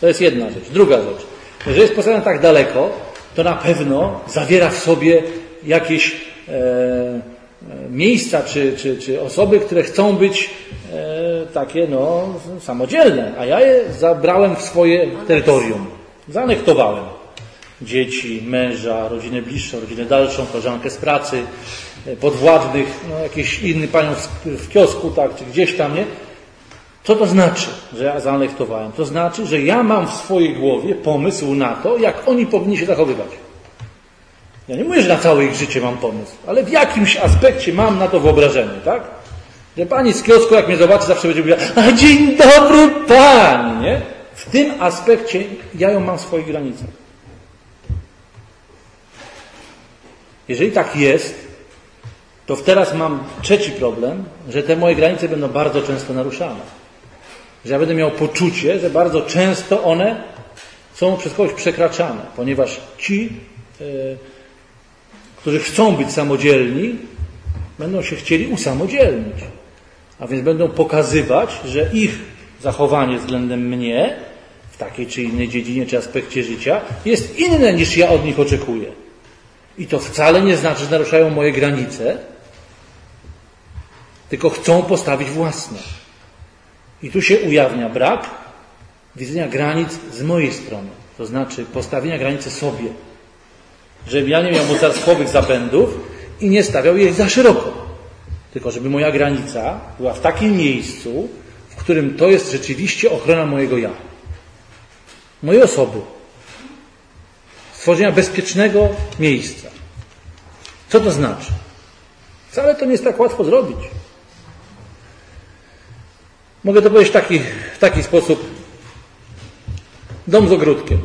To jest jedna rzecz. Druga rzecz. Jeżeli jest postawiona tak daleko, to na pewno zawiera w sobie jakieś e, e, miejsca czy, czy, czy osoby, które chcą być takie no, samodzielne, a ja je zabrałem w swoje terytorium. Zanektowałem dzieci, męża, rodzinę bliższą, rodzinę dalszą, koleżankę z pracy, e, podwładnych, no, jakiś inny panią w, kiosku, tak, czy gdzieś tam, nie? Co to znaczy, że ja zanektowałem? To znaczy, że ja mam w swojej głowie pomysł na to, jak oni powinni się zachowywać. Ja nie mówię, że na całe ich życie mam pomysł, ale w jakimś aspekcie mam na to wyobrażenie, tak? Że pani z kiosku, jak mnie zobaczy, zawsze będzie mówiła, a dzień dobry pani, nie? W tym aspekcie ja ją mam w swoich granicach. Jeżeli tak jest, to teraz mam trzeci problem, że te moje granice będą bardzo często naruszane. Że ja będę miał poczucie, że bardzo często one są przez kogoś przekraczane, ponieważ ci, yy, którzy chcą być samodzielni, będą się chcieli usamodzielnić. A więc będą pokazywać, że ich zachowanie względem mnie w takiej czy innej dziedzinie czy aspekcie życia jest inne niż ja od nich oczekuję. I to wcale nie znaczy, że naruszają moje granice, tylko chcą postawić własne. I tu się ujawnia brak widzenia granic z mojej strony, to znaczy postawienia granicy sobie. Żebym ja nie miał mocarstwowych zapędów i nie stawiał jej za szeroko. Tylko żeby moja granica była w takim miejscu, w którym to jest rzeczywiście ochrona mojego ja. Mojej osoby. Stworzenia bezpiecznego miejsca. Co to znaczy? Wcale to nie jest tak łatwo zrobić. Mogę to powiedzieć w taki, w taki sposób. Dom z ogródkiem.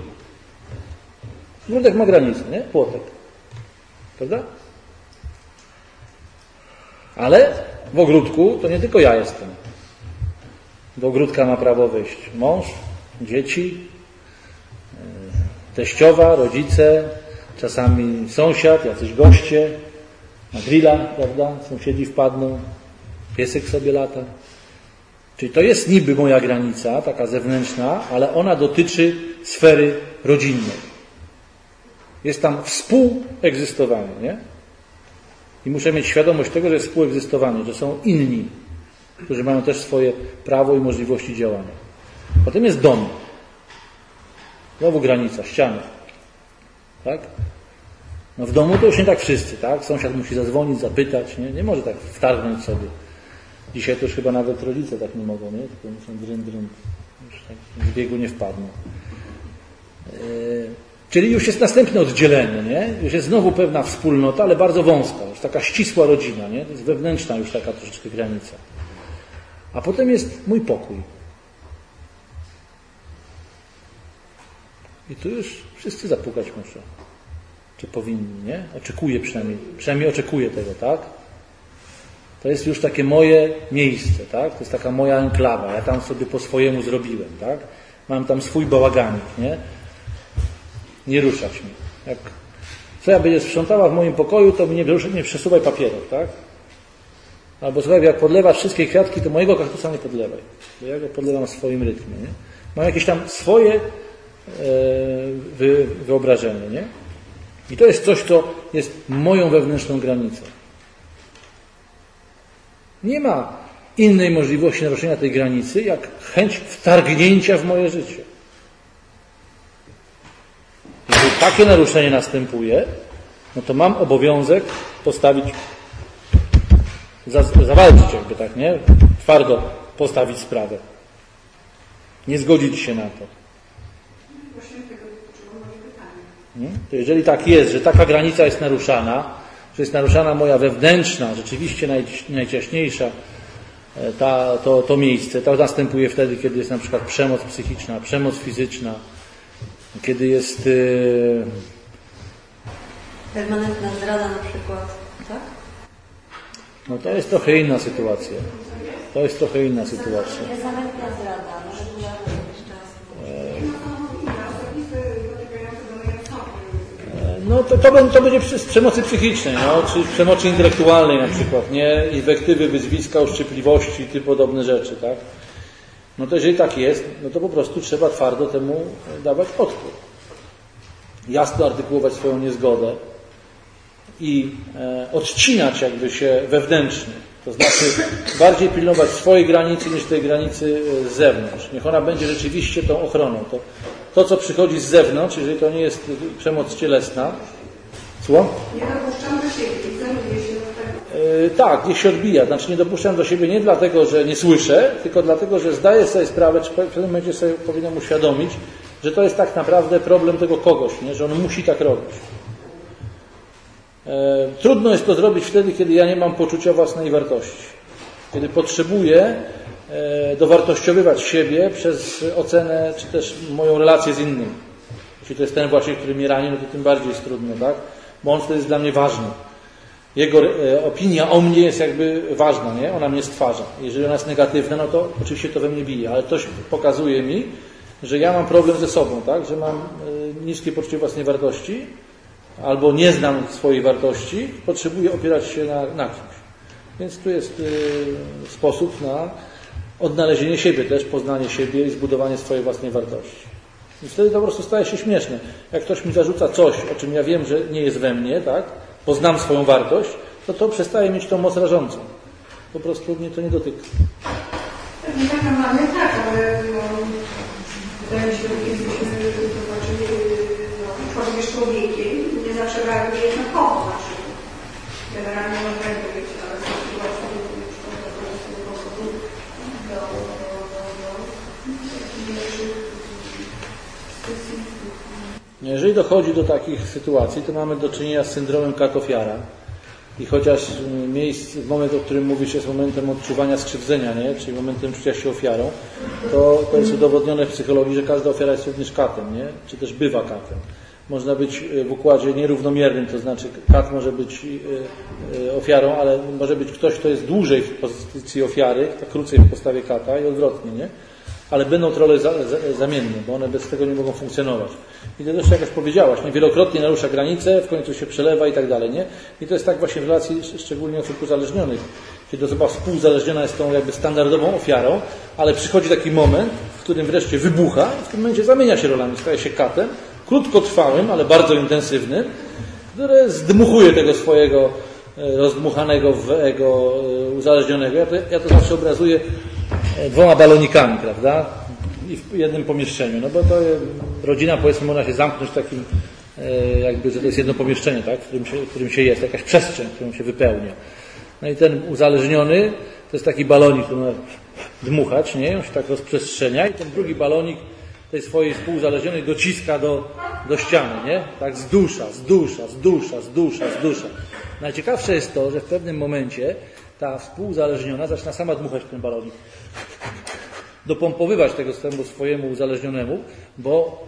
Ogródek ma granicę, nie? Płotek. Prawda? Ale w ogródku to nie tylko ja jestem. Do ogródka ma prawo wyjść mąż, dzieci, e, teściowa, rodzice, czasami sąsiad, jacyś goście, na grilla, prawda? Sąsiedzi wpadną, piesek sobie lata. Czyli to jest niby moja granica, taka zewnętrzna, ale ona dotyczy sfery rodzinnej. Jest tam współegzystowanie, nie? I muszę mieć świadomość tego, że współegzystowanie, że są inni, którzy mają też swoje prawo i możliwości działania. Potem jest dom. Znowu granica, ściana. Tak? No w domu to już nie tak wszyscy, tak? Sąsiad musi zadzwonić, zapytać, nie? Nie może tak wtargnąć sobie. Dzisiaj to już chyba nawet rodzice tak nie mogą, nie? Tylko muszą dryn, dryn. Już tak w biegu nie wpadną. Yy, czyli już jest następne oddzielenie, nie? Już jest znowu pewna wspólnota, ale bardzo wąska, już taka ścisła rodzina, nie? To jest wewnętrzna już taka troszeczkę granica. A potem jest mój pokój. I tu już wszyscy zapukać muszą. Czy powinni, nie? Oczekuję przynajmniej. Przynajmniej oczekuję tego, tak? To jest już takie moje miejsce, tak? To jest taka moja enklawa. Ja tam sobie po swojemu zrobiłem, tak? Mam tam swój bałaganik, nie? Nie ruszać mi. Jak co ja będzie sprzątała w moim pokoju, to nie, nie przesuwaj papierów, tak? Albo słuchaj, jak podlewasz wszystkie kwiatki, to mojego kaktusa nie podlewaj. Bo ja go podlewam w swoim rytmie, nie? Mam jakieś tam swoje e, wy, wyobrażenie, nie? I to jest coś, co jest moją wewnętrzną granicą. Nie ma innej możliwości naruszenia tej granicy, jak chęć wtargnięcia w moje życie. Jeżeli takie naruszenie następuje, no to mam obowiązek postawić, zawalczyć jakby tak, nie? Twardo postawić sprawę. Nie zgodzić się na to. To jeżeli tak jest, że taka granica jest naruszana, że jest naruszana moja wewnętrzna, rzeczywiście naj, najciaśniejsza e, ta, to, to miejsce, to następuje wtedy, kiedy jest na przykład przemoc psychiczna, przemoc fizyczna, kiedy jest... Yy... Permanentna zdrada na przykład, tak? No to jest trochę inna sytuacja. To jest trochę inna sytuacja. Permanentna zdrada, może jakiś czas. No to, to, to będzie z przemocy psychicznej, no, czy przemocy intelektualnej na przykład, nie? Inwektywy, wyzwiska, uszczypliwości, ty podobne rzeczy, tak? No to jeżeli tak jest, no to po prostu trzeba twardo temu dawać odpór. Jasno artykułować swoją niezgodę i e, odcinać jakby się wewnętrznie. To znaczy bardziej pilnować swojej granicy niż tej granicy e, z zewnątrz. Niech ona będzie rzeczywiście tą ochroną. To, to, co przychodzi z zewnątrz, jeżeli to nie jest przemoc cielesna, co? Nie dopuszczam do siebie i zajmuję się do tego. Yy, tak, niech się odbija. Znaczy nie dopuszczam do siebie nie dlatego, że nie słyszę, tylko dlatego, że zdaję sobie sprawę, czy w pewnym momencie sobie powinienem uświadomić, że to jest tak naprawdę problem tego kogoś, nie? że on musi tak robić. Yy, trudno jest to zrobić wtedy, kiedy ja nie mam poczucia własnej wartości. Kiedy potrzebuję E, dowartościowywać siebie przez ocenę, czy też moją relację z innym. Jeśli to jest ten właśnie, który mnie rani, no to tym bardziej jest trudno, tak? Bo on wtedy jest dla mnie ważny. Jego e, opinia o mnie jest jakby ważna, nie? Ona mnie stwarza. Jeżeli ona jest negatywna, no to oczywiście to we mnie bije, ale to pokazuje mi, że ja mam problem ze sobą, tak? Że mam e, niskie poczucie własnej wartości, albo nie znam swojej wartości, potrzebuję opierać się na, na kimś. Więc tu jest y, sposób na odnalezienie siebie też, poznanie siebie i zbudowanie swojej własnej wartości. I wtedy to po prostu staje się śmieszne. Jak ktoś mi zarzuca coś, o czym ja wiem, że nie jest we mnie, tak, poznam swoją wartość, to to przestaje mieć tą moc rażącą. Po prostu mnie to nie dotyka. Pewnie tak normalnie tak, ale no, wydaje mi się, że to znaczy, no, człowiekiem, nie zawsze na kogo na przykład. Generalnie można powiedzieć, ale są sytuacje, już to po prostu do, do, do, do takich mniejszych Jeżeli dochodzi do takich sytuacji, to mamy do czynienia z syndromem katofiara. I chociaż mm, miejsce, moment, o którym mówisz, jest momentem odczuwania skrzywdzenia, nie? czyli momentem czucia się ofiarą, to, to jest udowodnione w psychologii, że każda ofiara jest również katem, nie? czy też bywa katem. Można być y, w układzie nierównomiernym, to znaczy kat może być y, y, ofiarą, ale może być ktoś, kto jest dłużej w pozycji ofiary, tak krócej w postawie kata i odwrotnie, nie? Ale będą to role za, za, zamienne, bo one bez tego nie mogą funkcjonować. I to też, jak już powiedziałaś, nie? wielokrotnie narusza granice, w końcu się przelewa i tak dalej. Nie? I to jest tak właśnie w relacji szczególnie osób uzależnionych, kiedy osoba współzależniona jest tą jakby standardową ofiarą, ale przychodzi taki moment, w którym wreszcie wybucha w tym momencie zamienia się rolami, staje się katem, krótkotrwałym, ale bardzo intensywnym, które zdmuchuje tego swojego e, rozdmuchanego w ego e, uzależnionego. Ja to, ja to zawsze obrazuję dwoma balonikami, prawda? I w jednym pomieszczeniu. No bo to rodzina, powiedzmy, można się zamknąć w takim, jakby, że to jest jedno pomieszczenie, tak? w, którym się, w którym się jest, jakaś przestrzeń, którą się wypełnia. No i ten uzależniony to jest taki balonik, który ma dmuchać, nie? On się tak rozprzestrzenia i ten drugi balonik tej swojej współzależnionej dociska do, do ściany, nie? Tak z dusza, z dusza, z dusza, z dusza, z dusza. Najciekawsze jest to, że w pewnym momencie ta współzależniona zaczyna sama dmuchać ten balonik. Dopompowywać tego swojemu uzależnionemu, bo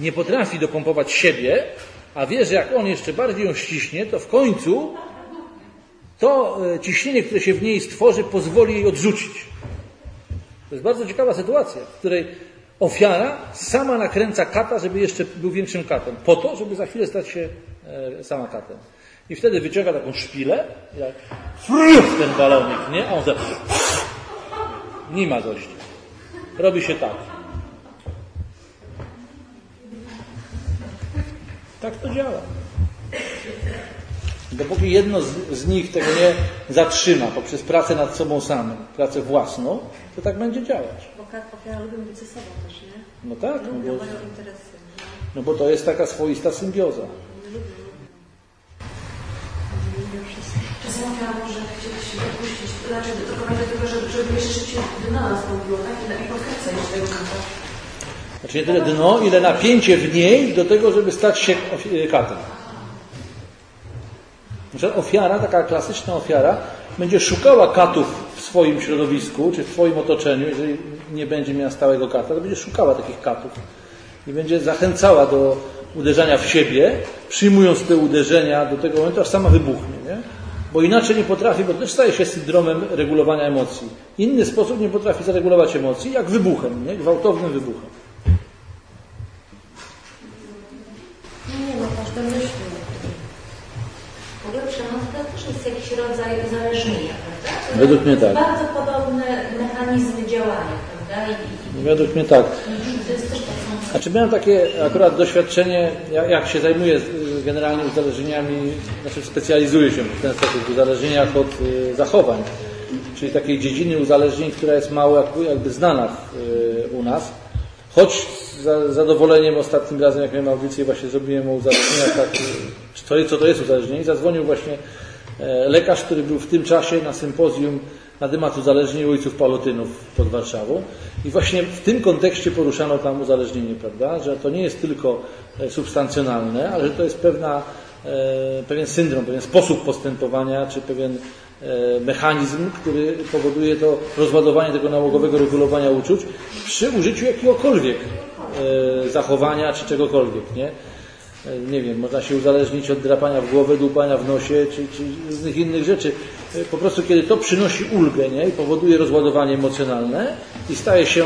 nie potrafi dopompować siebie, a wie, że jak on jeszcze bardziej ją ściśnie, to w końcu to e, ciśnienie, które się w niej stworzy, pozwoli jej odrzucić. To jest bardzo ciekawa sytuacja, w której ofiara sama nakręca kata, żeby jeszcze był większym katem. Po to, żeby za chwilę stać się e, sama katem. I wtedy wyciąga taką szpilę, jak ten balonik, nie? A on za... Nie ma gości. Robi się tak. Tak to działa. Dopóki jedno z, z, nich tego nie zatrzyma poprzez pracę nad sobą samym, pracę własną, to tak będzie działać. Bo ofiara lubią być ze sobą też, nie? No tak. no bo, interesy. No bo to jest taka swoista symbioza. Czasem ofiara może chcieć dopuścić, znaczy dokonać do tego, żeby, żeby jeszcze szybciej dno nastąpiło, tak? I podkręcać tego kanta. Znaczy nie tyle dno, ile napięcie w niej do tego, żeby stać się katem. Że ofiara, taka klasyczna ofiara, będzie szukała katów w swoim środowisku, czy w swoim otoczeniu, jeżeli nie będzie miała stałego kata, to będzie szukała takich katów i będzie zachęcała do uderzania w siebie, przyjmując te uderzenia do tego momentu, aż sama wybuchnie. Nie? Bo inaczej nie potrafi, bo też staje się syndromem regulowania emocji. Inny sposób nie potrafi zaregulować emocji, jak wybuchem, nie? gwałtownym wybuchem. No nie, no każdy myśli ogóle przemoc to też jest jakiś rodzaj uzależnienia, prawda? Według mnie tak. Bardzo podobne mechanizmy działania, prawda? I, Według mnie tak. To jest też tak. Znaczy miałem takie akurat doświadczenie, jak się zajmuję generalnie uzależnieniami, znaczy specjalizuję się w ten sposób w uzależnieniach od y, zachowań, czyli takiej dziedziny uzależnień, która jest mało jakby znana u nas. Choć z zadowoleniem ostatnim razem, jak miałem audycję, właśnie zrobiłem o uzależnieniach, tak, co, co to jest uzależnienie. Zadzwonił właśnie e, lekarz, który był w tym czasie na sympozjum na temat uzależnień ojców palotynów pod Warszawą. I właśnie w tym kontekście poruszano tam uzależnienie, prawda? Że to nie jest tylko e, substancjonalne, ale że to jest pewna, e, pewien syndrom, pewien sposób postępowania, czy pewien mechanizm, który powoduje to rozładowanie tego nałogowego regulowania uczuć przy użyciu jakiegokolwiek E, zachowania czy czegokolwiek, nie? E, nie wiem, można się uzależnić od drapania w głowę, dłupania w nosie, czy, czy różnych innych rzeczy. E, po prostu kiedy to przynosi ulgę, nie? I powoduje rozładowanie emocjonalne i staje się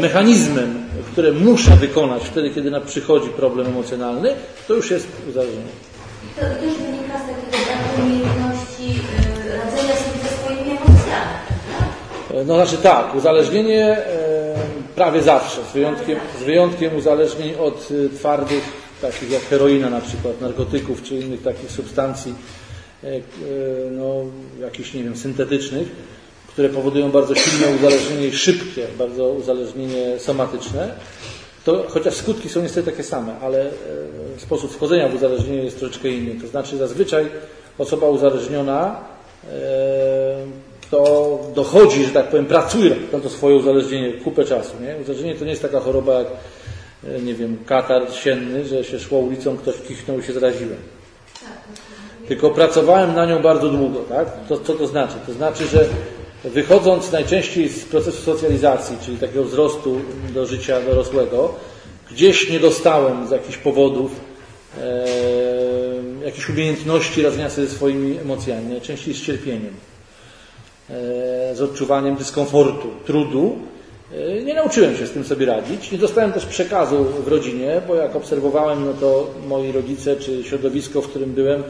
mechanizmem, które muszę wykonać wtedy, kiedy na przychodzi problem emocjonalny, to już jest uzależnienie. I to też wynika z takiego braku umiejętności radzenia sobie ze swoimi emocjami, prawda? No znaczy tak, uzależnienie prawie zawsze, z wyjątkiem, z wyjątkiem uzależnień od y, twardych, takich jak heroina na przykład, narkotyków czy innych takich substancji, e, e, no, jakichś, nie wiem, syntetycznych, które powodują bardzo silne uzależnienie i szybkie, bardzo uzależnienie somatyczne, to chociaż skutki są niestety takie same, ale e, sposób wchodzenia w uzależnienie jest troszeczkę inny. To znaczy zazwyczaj osoba uzależniona to dochodzi, że tak powiem, pracuje na to swoje uzależnienie kupę czasu. Nie? Uzależnienie to nie jest taka choroba jak, e, nie wiem, katar sienny, że się szło ulicą, ktoś kichnął i się zaraziłem. Tylko pracowałem na nią bardzo długo. Tak? To, co to znaczy? To znaczy, że wychodząc najczęściej z procesu socjalizacji, czyli takiego wzrostu do życia dorosłego, gdzieś nie dostałem z jakichś powodów e, jakichś umiejętności radzenia sobie ze swoimi emocjami, najczęściej z cierpieniem, e, z odczuwaniem dyskomfortu, trudu. E, nie nauczyłem się z tym sobie radzić. Nie dostałem też przekazu w rodzinie, bo jak obserwowałem, no to moi rodzice czy środowisko, w którym byłem,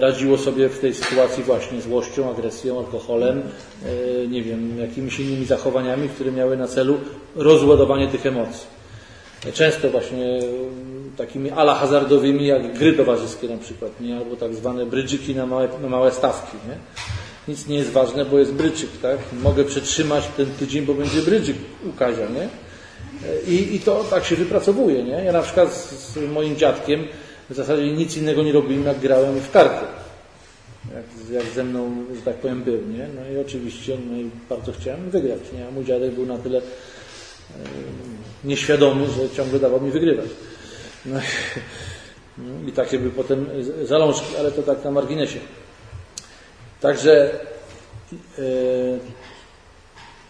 radziło sobie w tej sytuacji właśnie złością, agresją, alkoholem, e, nie wiem, jakimiś innymi zachowaniami, które miały na celu rozładowanie tych emocji. Często właśnie takimi ala hazardowymi, jak gry towarzyskie na przykład, nie? albo tak zwane brydżyki na małe, na małe stawki. Nie? Nic nie jest ważne, bo jest brydżyk. Tak? Mogę przetrzymać ten tydzień, bo będzie brydżyk u Kazia. Nie? I, I to tak się wypracowuje. Nie? Ja na przykład z moim dziadkiem w zasadzie nic innego nie robiłem, jak grałem w karty. Jak, jak ze mną, że tak powiem, był. Nie? No i oczywiście no i bardzo chciałem wygrać. Nie? A mój dziadek był na tyle e, nieświadomy, że ciągle dawał mi wygrywać. No, I takie były potem zalążki, ale to tak na marginesie. Także, e,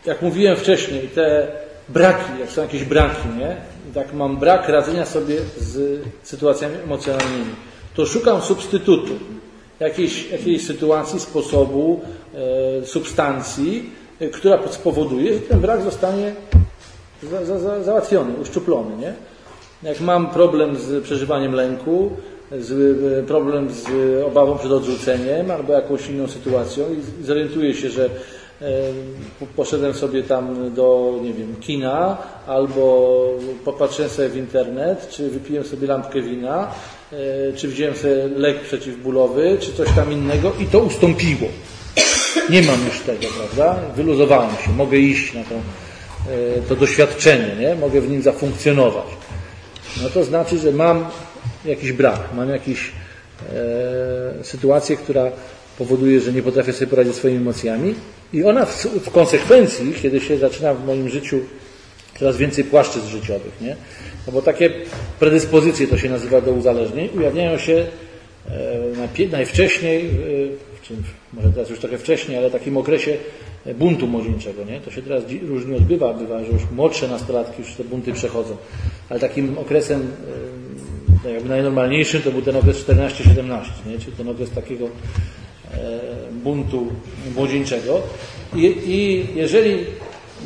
jak mówiłem wcześniej, te braki, jak są jakieś braki, nie? Tak mam brak radzenia sobie z sytuacjami emocjonalnymi, to szukam substytutu, jakiejś, jakiejś sytuacji, sposobu, e, substancji, e, która spowoduje, że ten brak zostanie za, za, za, załatwiony, uszczuplony. Nie? Jak mam problem z przeżywaniem lęku, z, problem z obawą przed odrzuceniem albo jakąś inną sytuacją i zorientuję się, że e, poszedłem sobie tam do, nie wiem, kina albo popatrzyłem sobie w internet, czy wypiłem sobie lampkę wina, e, czy wziąłem sobie lek przeciwbólowy, czy coś tam innego i to ustąpiło. Nie mam już tego, prawda? Wyluzowałem się, mogę iść na tą E, to doświadczenie, nie? mogę w nim zafunkcjonować. No to znaczy, że mam jakiś brak, mam jakąś e, sytuację, która powoduje, że nie potrafię sobie poradzić swoimi emocjami i ona w, w, konsekwencji, kiedy się zaczyna w moim życiu coraz więcej płaszczyzn życiowych, nie? No bo takie predyspozycje, to się nazywa do uzależnień, ujawniają się e, najwcześniej, e, czy może teraz już trochę wcześniej, ale w takim okresie buntu młodzieńczego. Nie? To się teraz różnie odbywa, bywa, że już młodsze nastolatki już te bunty przechodzą. Ale takim okresem e, jakby najnormalniejszym to był ten okres 14-17, czyli ten okres takiego e, buntu młodzieńczego. I, I jeżeli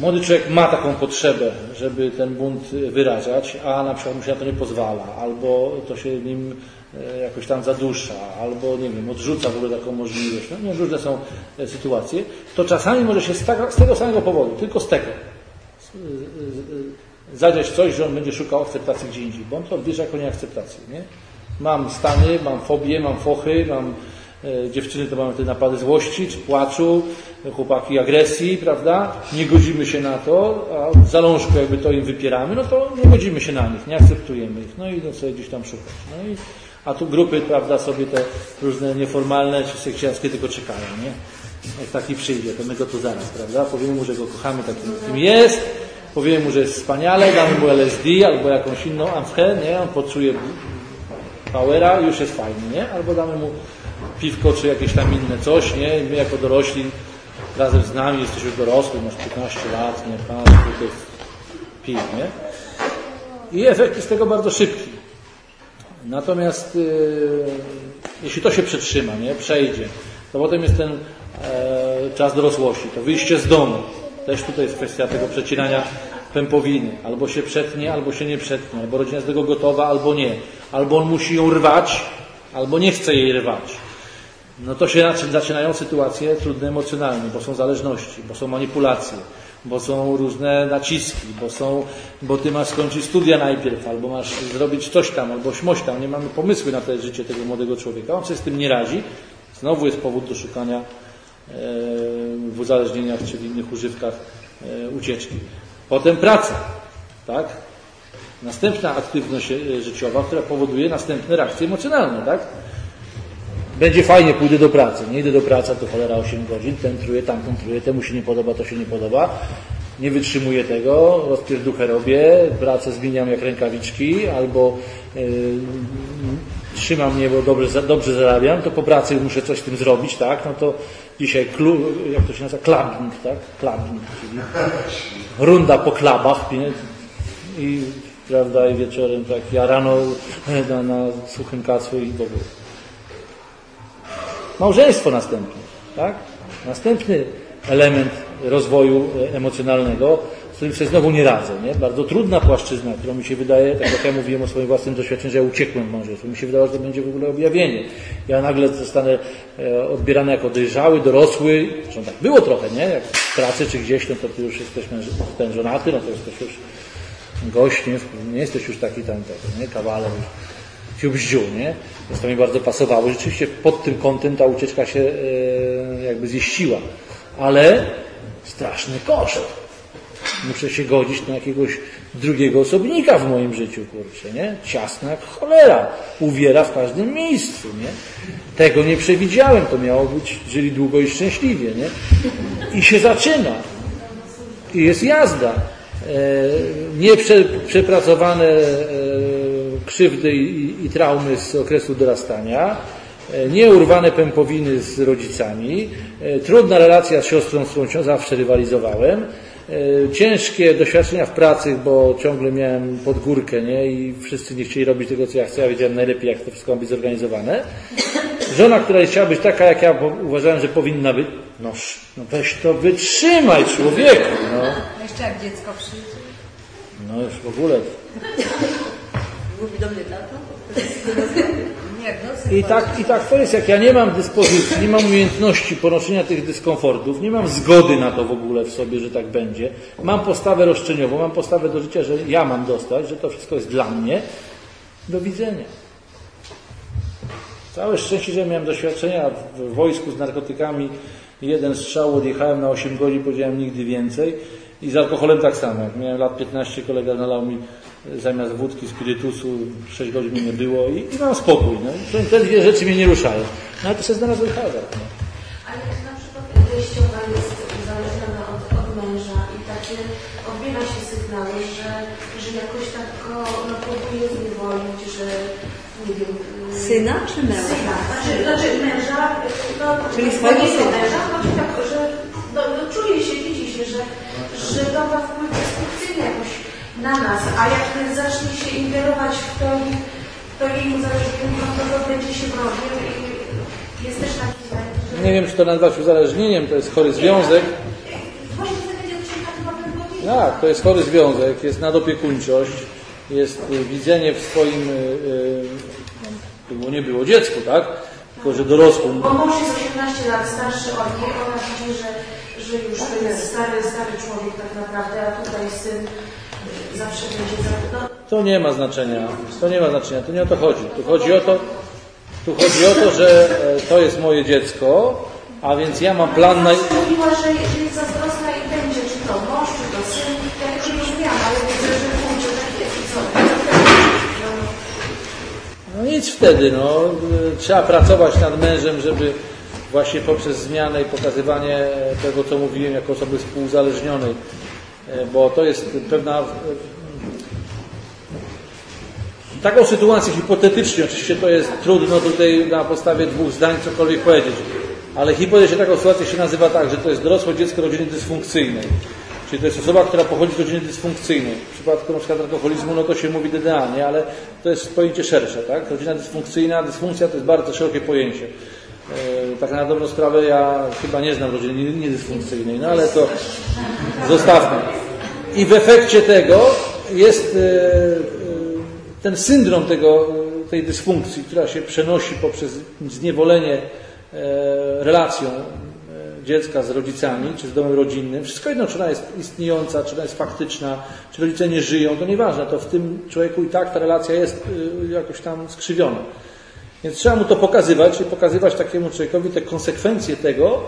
młody człowiek ma taką potrzebę, żeby ten bunt wyrażać, a na przykład mu się na to nie pozwala, albo to się nim E, jakoś tam zadusza, albo nie wiem, odrzuca w ogóle taką możliwość, no, różne są e, sytuacje, to czasami może się z tego, z tego samego powodu, tylko z tego, zadziać coś, że on będzie szukał akceptacji gdzie indziej, bo on to odbierze jako nieakceptację. Nie? Mam stany, mam fobię, mam fochy, mam e, dziewczyny to mamy te napady złości, czy płaczu, chłopaki agresji, prawda? Nie godzimy się na to, a w zalążku jakby to im wypieramy, no to nie godzimy się na nich, nie akceptujemy ich, no i idą sobie gdzieś tam szukać. No i a tu grupy, prawda, sobie te różne nieformalne czy sekciarskie tylko czekają, nie? Jak taki przyjdzie, to my go tu zaraz, prawda? Powiemy mu, że go kochamy takim, jakim jest, powiemy mu, że jest wspaniale, damy mu LSD albo jakąś inną amfę, nie? On poczuje powera już jest fajnie, nie? Albo damy mu piwko czy jakieś tam inne coś, nie? My jako dorośli razem z nami, jesteś już dorosły, masz 15 lat, nie? Pan tutaj pij, nie? I efekt jest tego bardzo szybki. Natomiast y, jeśli to się przetrzyma, nie, przejdzie, to potem jest ten e, czas dorosłości, to wyjście z domu. Też tutaj jest kwestia tego przecinania pępowiny. Albo się przetnie, albo się nie przetnie. Albo rodzina jest do tego gotowa, albo nie. Albo on musi ją rwać, albo nie chce jej rwać. No to się zaczynają sytuacje trudne emocjonalnie, bo są zależności, bo są manipulacje bo są różne naciski, bo, są, bo ty masz skończyć studia najpierw, albo masz zrobić coś tam, albo śmoś tam. Nie mamy pomysłu na to życie tego młodego człowieka. On się z tym nie radzi. Znowu jest powód do szukania e, w uzależnieniach czy w innych używkach e, ucieczki. Potem praca, tak? Następna aktywność e, życiowa, która powoduje następne reakcje emocjonalne, tak? Będzie fajnie, pójdę do pracy. Nie idę do pracy, to cholera 8 godzin, ten truje, tamten truje, temu się nie podoba, to się nie podoba. Nie wytrzymuję tego, rozpierduchę robię, pracę zmieniam jak rękawiczki, albo yy, trzyma mnie, bo dobrze, dobrze zarabiam, to po pracy muszę coś z tym zrobić, tak? No to dzisiaj, klu, jak to się nazywa, clubbing, tak? Clubbing, czyli runda po klubach, nie? I, prawda, i wieczorem tak, ja rano na, na suchym kacu i ogóle. Małżeństwo następne, tak? Następny element rozwoju e, emocjonalnego, z którym sobie znowu nie radzę, nie? Bardzo trudna płaszczyzna, którą mi się wydaje, tak jak ja mówiłem o swoim własnym doświadczeniu, że ja uciekłem w małżeństwie. Mi się wydawało, że to będzie w ogóle objawienie. Ja nagle zostanę e, odbierany jako dojrzały, dorosły, zresztą tak było trochę, nie? Jak w pracy czy gdzieś, no to ty już jesteś ten żonaty, no to jesteś już gość, nie, nie jesteś już taki tam, taki, nie? Kawaler, ciubździu, nie? Więc to mi bardzo pasowało. Rzeczywiście pod tym kątem ta ucieczka się e, jakby zjeściła. Ale straszny koszt. Muszę się godzić na jakiegoś drugiego osobnika w moim życiu, kurczę, nie? Ciasna jak cholera. Uwiera w każdym miejscu, nie? Tego nie przewidziałem. To miało być, żyli długo i szczęśliwie, nie? I się zaczyna. I jest jazda. E, e, krzywdy i, i traumy z okresu dorastania, e, nieurwane pępowiny z rodzicami, e, trudna relacja z siostrą, z którą zawsze rywalizowałem, e, ciężkie doświadczenia w pracy, bo ciągle miałem pod górkę, nie? I wszyscy nie chcieli robić tego, co ja chcę. Ja wiedziałem najlepiej, jak to wszystko ma być zorganizowane. Żona, która chciała być taka, jak ja uważałem, że powinna być. No, sz- no weź to wytrzymaj, człowieku. No, Jeszcze jak dziecko przyjdzie. no już w ogóle. Mówi do mnie tato? No I tak, I tak to jest, jak ja nie mam dyspozycji, nie mam umiejętności ponoszenia tych dyskomfortów, nie mam zgody na to w ogóle w sobie, że tak będzie. Mam postawę roszczeniową, mam postawę do życia, że ja mam dostać, że to wszystko jest dla mnie. Do widzenia. Całe szczęście, że miałem doświadczenia w wojsku z narkotykami. Jeden strzał odjechałem na 8 godzin, powiedziałem nigdy więcej. I z alkoholem tak samo. Jak miałem lat 15, kolega nalał mi e, zamiast wódki, spirytusu, 6 godzin mnie nie było i, i mam spokój. No. I Te, te dwie rzeczy mnie nie ruszają. No ale to sobie znalazłem hazard. No. Ale jak na przykład teściowa jest uzależniona od, od męża i takie odbiera się sygnały, że, że jakoś tak go no, próbuje zniewolić, że nie wiem... y, Syna czy męża? Syna. Znaczy, znaczy męża, no, Czyli swojego syna. męża, znaczy tak, że no, no, czuje się, widzi się, że, że to ma wpływ destrukcyjny jakoś na nas, a jak zacznie się ingerować w to, to jej uzależnienie, no to to będzie się robił i jest też taki że... Nie wiem, czy to nazwać uzależnieniem, to jest chory związek. Właśnie to Tak, to jest chory związek, jest nadopiekuńczość, jest y, widzenie w swoim, y, y, było nie było dziecku, tak? Tylko, że dorosłym. Bo mąż jest 18 lat starszy od niej, ona widzi, że, że już to jest stary, stary człowiek tak naprawdę, a tutaj syn y, zawsze będzie. No, To nie ma znaczenia. To nie ma znaczenia. To nie o to chodzi. Tu chodzi o to, tu chodzi o to, że e, to jest moje dziecko, a więc ja mam plan na... Mówiła, że, jest zazdrosna i będzie, czy to mąż, czy to syn. Ja nie rozumiałam, ale widzę, że kurczę, tak jest i co? No, No nic wtedy, no. Y, Trzeba pracować nad mężem, żeby właśnie poprzez zmianę i pokazywanie tego, co mówiłem, jako osoby współuzależnionej, E, bo to jest pewna... e, Taką sytuację hipotetycznie, oczywiście to jest trudno tutaj na podstawie dwóch zdań cokolwiek powiedzieć, ale hipotetycznie taką sytuację się nazywa tak, że to jest dorosłe dziecko rodziny dysfunkcyjnej. Czyli to jest osoba, która pochodzi z rodziny dysfunkcyjnej. W przypadku na przykład alkoholizmu, no to się mówi DDA, nie? ale to jest pojęcie szersze, tak? Rodzina dysfunkcyjna, dysfunkcja to jest bardzo szerokie pojęcie. E, tak na dobrą sprawę ja chyba nie znam rodziny nie- niedysfunkcyjnej, no ale to zostawmy. I w efekcie tego jest e, e, ten syndrom tego, tej dysfunkcji, która się przenosi poprzez zniewolenie relacją dziecka z rodzicami, czy z domem rodzinnym. Wszystko jedno, czy ona jest istniejąca, czy ona jest faktyczna, czy rodzice nie żyją, to nieważne. To w tym człowieku i tak ta relacja jest jakoś tam skrzywiona. Więc trzeba mu to pokazywać i pokazywać takiemu człowiekowi te konsekwencje tego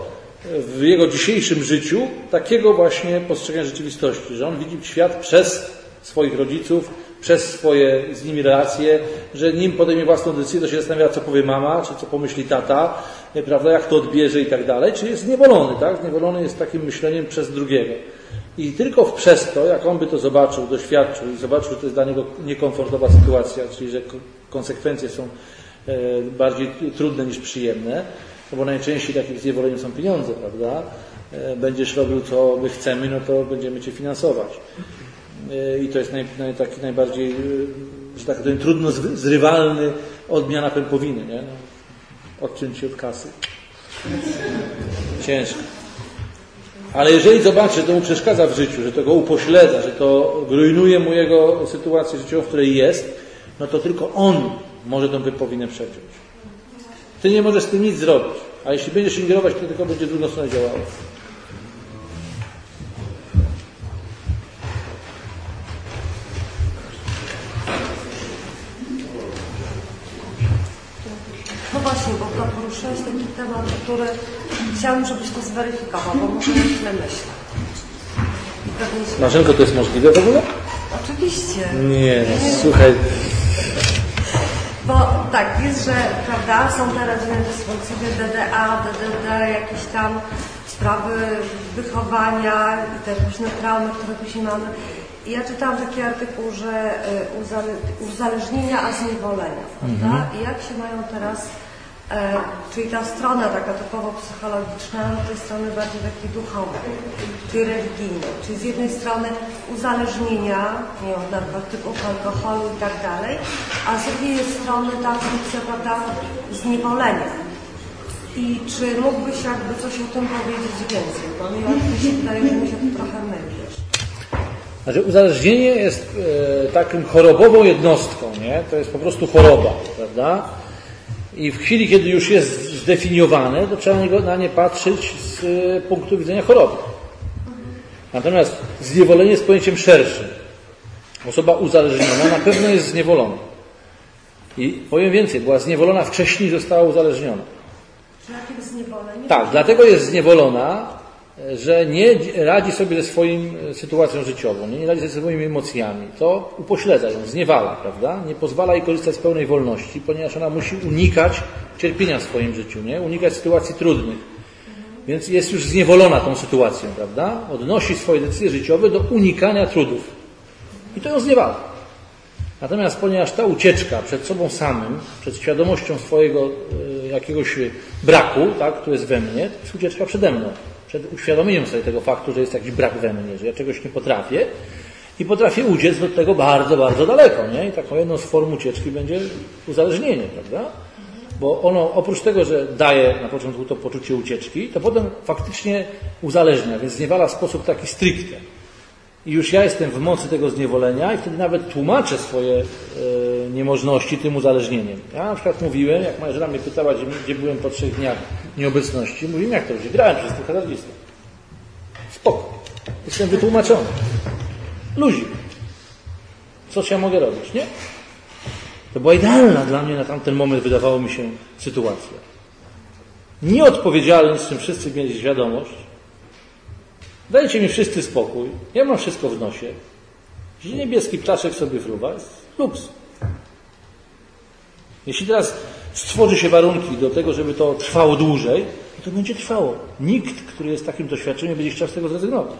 w jego dzisiejszym życiu, takiego właśnie postrzegania rzeczywistości, że on widzi świat przez swoich rodziców, przez swoje z nimi relacje, że nim podejmie własną decyzję, to się zastanawia, co powie mama, czy co pomyśli tata, nie, prawda, jak to odbierze i tak dalej, czy jest zniewolony, tak? Zniewolony jest takim myśleniem przez drugiego. I tylko przez to, jak on by to zobaczył, doświadczył i zobaczył, że to jest dla niego niekomfortowa sytuacja, czyli że ko- konsekwencje są e, bardziej trudne niż przyjemne, no bo najczęściej takich zniewoleń są pieniądze, prawda? E, Będziesz robił co my chcemy, no to będziemy Cię finansować. E, I to jest naj, naj, taki najbardziej, e, że tak powiem, trudno zrywalny odmiana pępowiny, nie? No, odciąć się od kasy. Ciężko. Ale jeżeli zobaczy, że to mu przeszkadza w życiu, że to go upośledza, że to rujnuje mu jego sytuację życiową, w której jest, no to tylko on może tą wypowinę przeciąć. Ty nie możesz z tym nic zrobić. A jeśli będziesz ingerować, to tylko będzie drugą stronę działało. No właśnie, bo to poruszyłeś taki temat, który chciałam, żebyś to zweryfikował, bo może źle myślę. Marzenko, to jest możliwe w ogóle? Oczywiście. Nie, no, słuchaj. Bo tak, jest, że prawda, są te rodziny dysfunkcyjne, DDA, DDD, jakieś tam sprawy wychowania i te różne traumy, które później mamy. Ja czytałam taki artykuł, że y, uzale- uzależnienia, a zniewolenia, prawda? I jak się mają teraz, e, czyli ta strona taka typowo psychologiczna, no tej strony bardziej takiej duchowej, czyli religijnej, czyli z jednej strony uzależnienia, nie od narkotyków, alkoholu i tak dalej, a z drugiej strony ta funkcja, prawda, zniewolenia. I czy mógłbyś jakby coś o tym powiedzieć więcej? Bo mi się wydaje, że mi się to trochę myli. Znaczy uzależnienie jest e, taką chorobową jednostką, nie? To jest po prostu choroba, prawda? I w chwili, kiedy już jest zdefiniowane, to trzeba na, nie patrzeć z e, punktu widzenia choroby. Natomiast zniewolenie jest pojęciem szerszym. Osoba uzależniona na pewno jest zniewolona. I powiem więcej, była zniewolona wcześniej, została uzależniona. Czy jakim zniewoleniem? Tak, dlatego jest zniewolona, że nie radzi sobie ze swoim e, sytuacją życiową, nie, nie radzi sobie ze swoimi emocjami. To upośledza ją, zniewala, prawda? Nie pozwala jej korzystać z pełnej wolności, ponieważ ona musi unikać cierpienia w swoim życiu, nie? Unikać sytuacji trudnych. Więc jest już zniewolona tą sytuacją, prawda? Odnosi swoje decyzje życiowe do unikania trudów. I to ją zniewala. Natomiast ponieważ ta ucieczka przed sobą samym, przed świadomością swojego e, jakiegoś braku, tak, który jest we mnie, to jest ucieczka przede mną. Przed uświadomieniem sobie tego faktu, że jest jakiś brak we mnie, że ja czegoś nie potrafię i potrafię uciec do tego bardzo, bardzo daleko. Nie? I taką jedną z form ucieczki będzie uzależnienie, prawda? Bo ono oprócz tego, że daje na początku to poczucie ucieczki, to potem faktycznie uzależnia, więc zniewala w sposób taki stricte. I już ja jestem w mocy tego zniewolenia i wtedy nawet tłumaczę swoje e, niemożności tym uzależnieniem. Ja na przykład mówiłem, jak moja żona mnie pytała, gdzie, gdzie byłem po trzech dniach nieobecności, mówiłem, jak to będzie? Grałem przez tych hazardzistów. Spoko. Jestem wytłumaczony. Luzik. Co ja mogę robić, nie? To była idealna dla mnie na tamten moment, wydawało mi się, sytuacja. Nieodpowiedzialny, z czym wszyscy mieli świadomość, Dajcie mi wszyscy spokój. Ja mam wszystko w nosie. Niebieski ptaszek sobie fruwa, jest luks. Jeśli teraz stworzy się warunki do tego, żeby to trwało dłużej, to będzie trwało. Nikt, który jest takim doświadczeniem, będzie chciał z tego zrezygnować.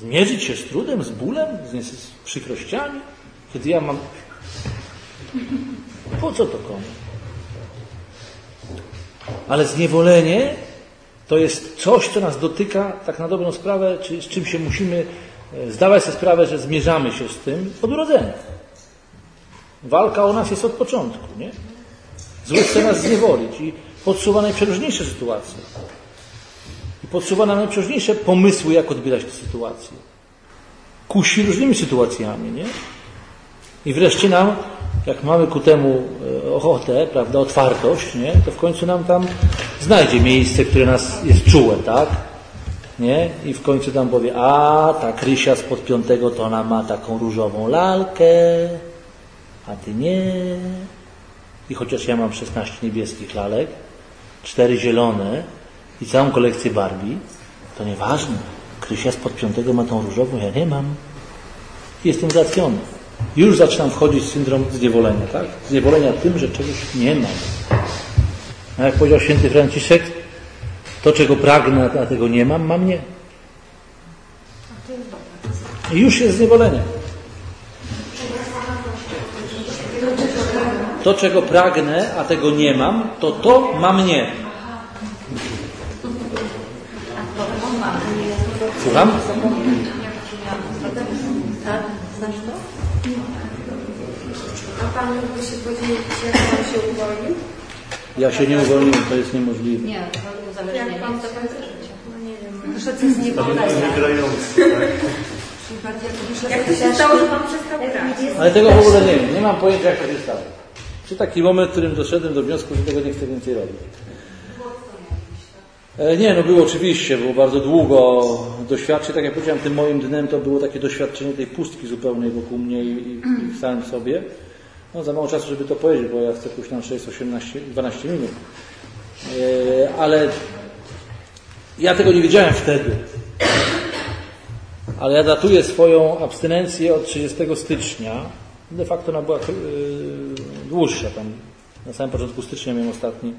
Zmierzyć się z trudem, z bólem, z przykrościami, kiedy ja mam. Po co to komu? Ale zniewolenie to jest coś, co nas dotyka tak na dobrą sprawę, czy z czym się musimy e, zdawać sobie sprawę, że zmierzamy się z tym od urodzenia. Walka o nas jest od początku, nie? Zły chce nas zniewolić i podsuwa najprzeróżniejsze sytuacje. I podsuwa nam najprzeróżniejsze pomysły, jak odbierać tę sytuację. Kusi różnymi sytuacjami, nie? I wreszcie nam, jak mamy ku temu e, ochotę, prawda, otwartość, nie, to w końcu nam tam znajdzie miejsce, które nas jest czułe, tak? Nie? I w końcu tam powie, a ta Krysia spod piątego to ona ma taką różową lalkę, a ty nie. I chociaż ja mam 16 niebieskich lalek, 4 zielone i całą kolekcję Barbie, to nieważne. Krysia spod piątego ma tą różową, ja nie mam. Jestem załatwiony. Już zaczynam wchodzić w syndrom zniewolenia, tak? Zniewolenia tym, że czegoś nie mam. A jak powiedział święty Franciszek, to czego pragnę, a tego nie mam, mam nie. I już jest zniewolenie. To, czego pragnę, a tego nie mam, to to ma mnie. Słucham? Pan mógłby się podzielić, jak Pan się uwolnił? Ja się nie uwolniłem, to jest niemożliwe. Nie, to uzależnienie Jak Pan jest to do końca życia. No nie wiem. Że to jest niepodległe. Wygrający, tak? Czyli bardziej jak to się stało, że Pan przestał grać? Ale tego w ogóle nie wiem. Nie mam pojęcia, jak to się stało. Czy taki moment, w którym doszedłem do wniosku, że tego nie chcę więcej robić. E, Nie, no było oczywiście, było bardzo długo doświadczeń. Tak jak powiedziałem, tym moim dnem to było takie doświadczenie tej pustki zupełnej wokół mnie i, i, i w samym sobie. No za mało czasu, żeby to powiedzieć, bo ja chcę pójść na 6, 18, 12 minut. E, Ale ja tego nie wiedziałem wtedy. Ale ja datuję swoją abstynencję od 30 stycznia. De facto ona była yy, dłuższa. Tam na samym początku stycznia miałem ostatni,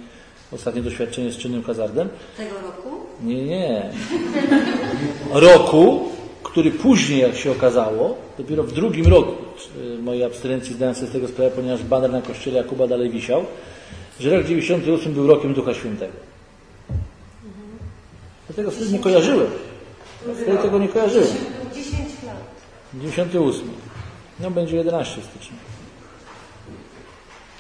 ostatnie doświadczenie z czynnym hazardem. Tego roku? Nie, nie. Roku, który później, jak się okazało, dopiero w drugim roku y, mojej abstynencji zdałem sobie z tego sprawę, ponieważ baner na kościele Jakuba dalej wisiał, że rok 98 był rokiem Ducha Świętego. Dlatego wtedy nie kojarzyłem. Wtedy tego nie kojarzyłem. 10 lat. 98. No będzie 11 stycznia.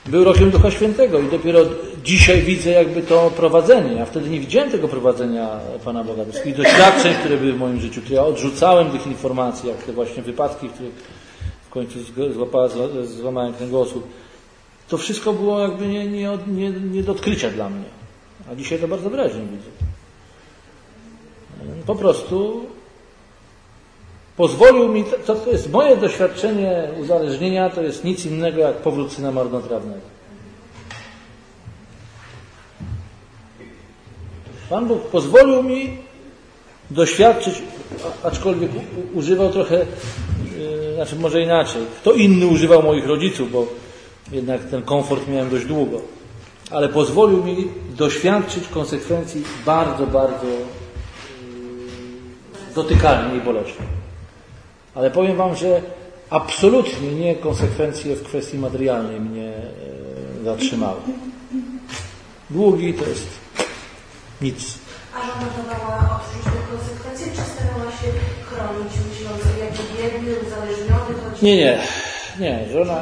Był rokiem Ducha Świętego i dopiero dzisiaj widzę jakby to prowadzenie. Ja wtedy nie widziałem tego prowadzenia Pana Boga, wszystkich doświadczeń, które były w moim życiu, które ja odrzucałem tych informacji, jak te właśnie wypadki, które w końcu złapała, zła- złamałem kręgosłup. To wszystko było jakby nie, nie, nie, nie do odkrycia dla mnie. A dzisiaj to bardzo wyraźnie widzę. Po prostu pozwolił mi, to, to jest moje doświadczenie uzależnienia, to jest nic innego jak powrót syna marnotrawnego. Pan Bóg pozwolił mi doświadczyć, aczkolwiek używał trochę, yy, znaczy może inaczej, kto inny używał moich rodziców, bo jednak ten komfort miałem dość długo, ale pozwolił mi doświadczyć konsekwencji bardzo, bardzo yy, dotykalnie i boleśnie. Ale powiem Wam, że absolutnie nie konsekwencje w kwestii materialnej mnie e, zatrzymały. Długi to jest nic. A żona dawała odczuć te konsekwencje, czy starała się chronić, myśląc o jaki biedny, uzależniony, choć Nie, nie, nie. Żona,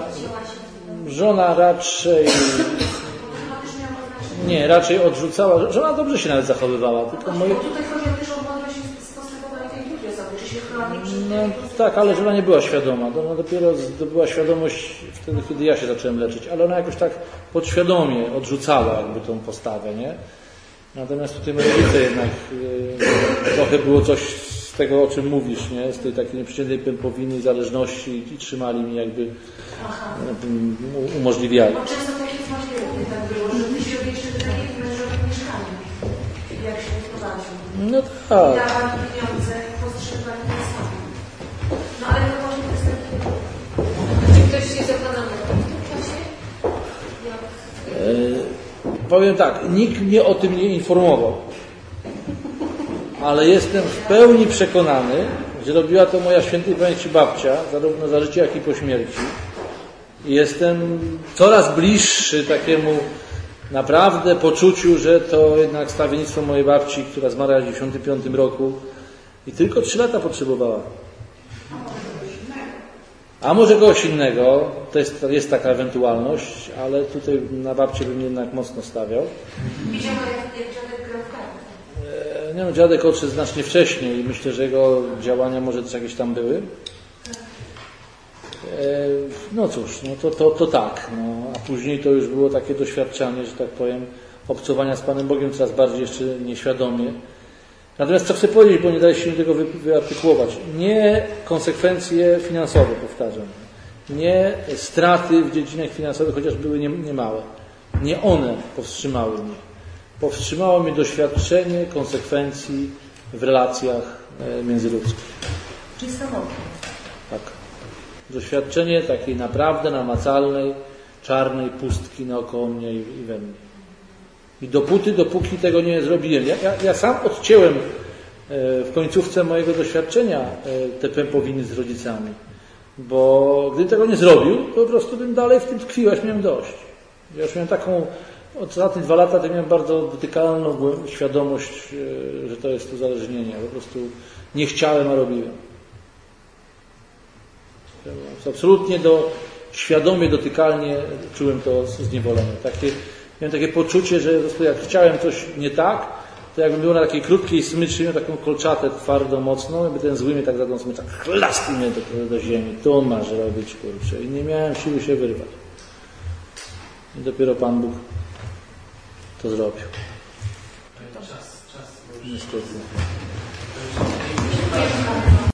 żona raczej, nie, raczej odrzucała. Żona dobrze się nawet zachowywała, tylko moje, tutaj chodzi o mądrość z postępowania tej drugiej osoby, czy się chroni, czy No tak, ale żona nie była świadoma. Ona dopiero zdobyła świadomość wtedy, kiedy ja się zacząłem leczyć, ale ona jakoś tak podświadomie odrzucała jakby tą postawę, nie? Natomiast tutaj moi rodzice jednak yy, trochę było coś z tego, o czym mówisz, nie? Z tej takiej nieprzyjemnej pępowiny, zależności i trzymali mi jakby, u- umożliwiali. Bo często tak jest właśnie tak było, że ty się jeszcze mężowi mieszkania, jak się wprowadził. No tak. Dawali pieniądze, W tym czasie? E, Powiem tak, nikt mnie o tym nie informował. Ale jestem w pełni przekonany, że robiła to moja świętej pamięci babcia, zarówno za życia, jak i po śmierci. I jestem coraz bliższy takiemu naprawdę poczuciu, że to jednak stawiennictwo mojej babci, która zmarła w 1995 roku i tylko trzy lata potrzebowała. A może kogoś innego, to jest, jest taka ewentualność, ale tutaj na babcię bym jednak mocno stawiał. Widziała jak, dziadek grał w. E, Nie no, dziadek odszedł znacznie wcześniej i myślę, że jego działania może też jakieś tam były. E, No cóż, no to, to, to tak. No, a później to już było takie doświadczanie, że tak powiem, obcowania z Panem Bogiem coraz bardziej jeszcze nieświadomie. Natomiast co chcę powiedzieć, bo nie daje się tego wy, wyartykułować. Nie konsekwencje finansowe, powtarzam. Nie straty w dziedzinach finansowych, chociaż były nie- niemałe. Nie one powstrzymały mnie. Powstrzymało mnie doświadczenie konsekwencji w relacjach e, międzyludzkich. Czyli samotny. Tak. Doświadczenie takiej naprawdę namacalnej, czarnej pustki naokoło mnie i we mnie. I dopóty, dopóki tego nie zrobiłem. Ja, ja, ja sam odcięłem e, w końcówce mojego doświadczenia e, te pępowiny z rodzicami. Bo gdybym tego nie zrobił, to po prostu bym dalej w tym tkwił, aż miałem dość. Ja już miałem taką, od ostatnich dwa lata to miałem bardzo dotykalną świadomość, e, że to jest uzależnienie. Po prostu nie chciałem, a robiłem. Absolutnie do, świadomie, dotykalnie czułem to zniewolenie. Takie, miałem takie poczucie, że po prostu jak chciałem coś nie tak, to jakbym był na takiej krótkiej smyczy, miał taką kolczatę twardą, mocną, jakby ten zły mnie tak za tą smycz, tak mnie do, do ziemi. To masz robić, kurczę. I nie miałem siły się wyrwać. I dopiero Pan Bóg to zrobił. Niestety. Dziękuję.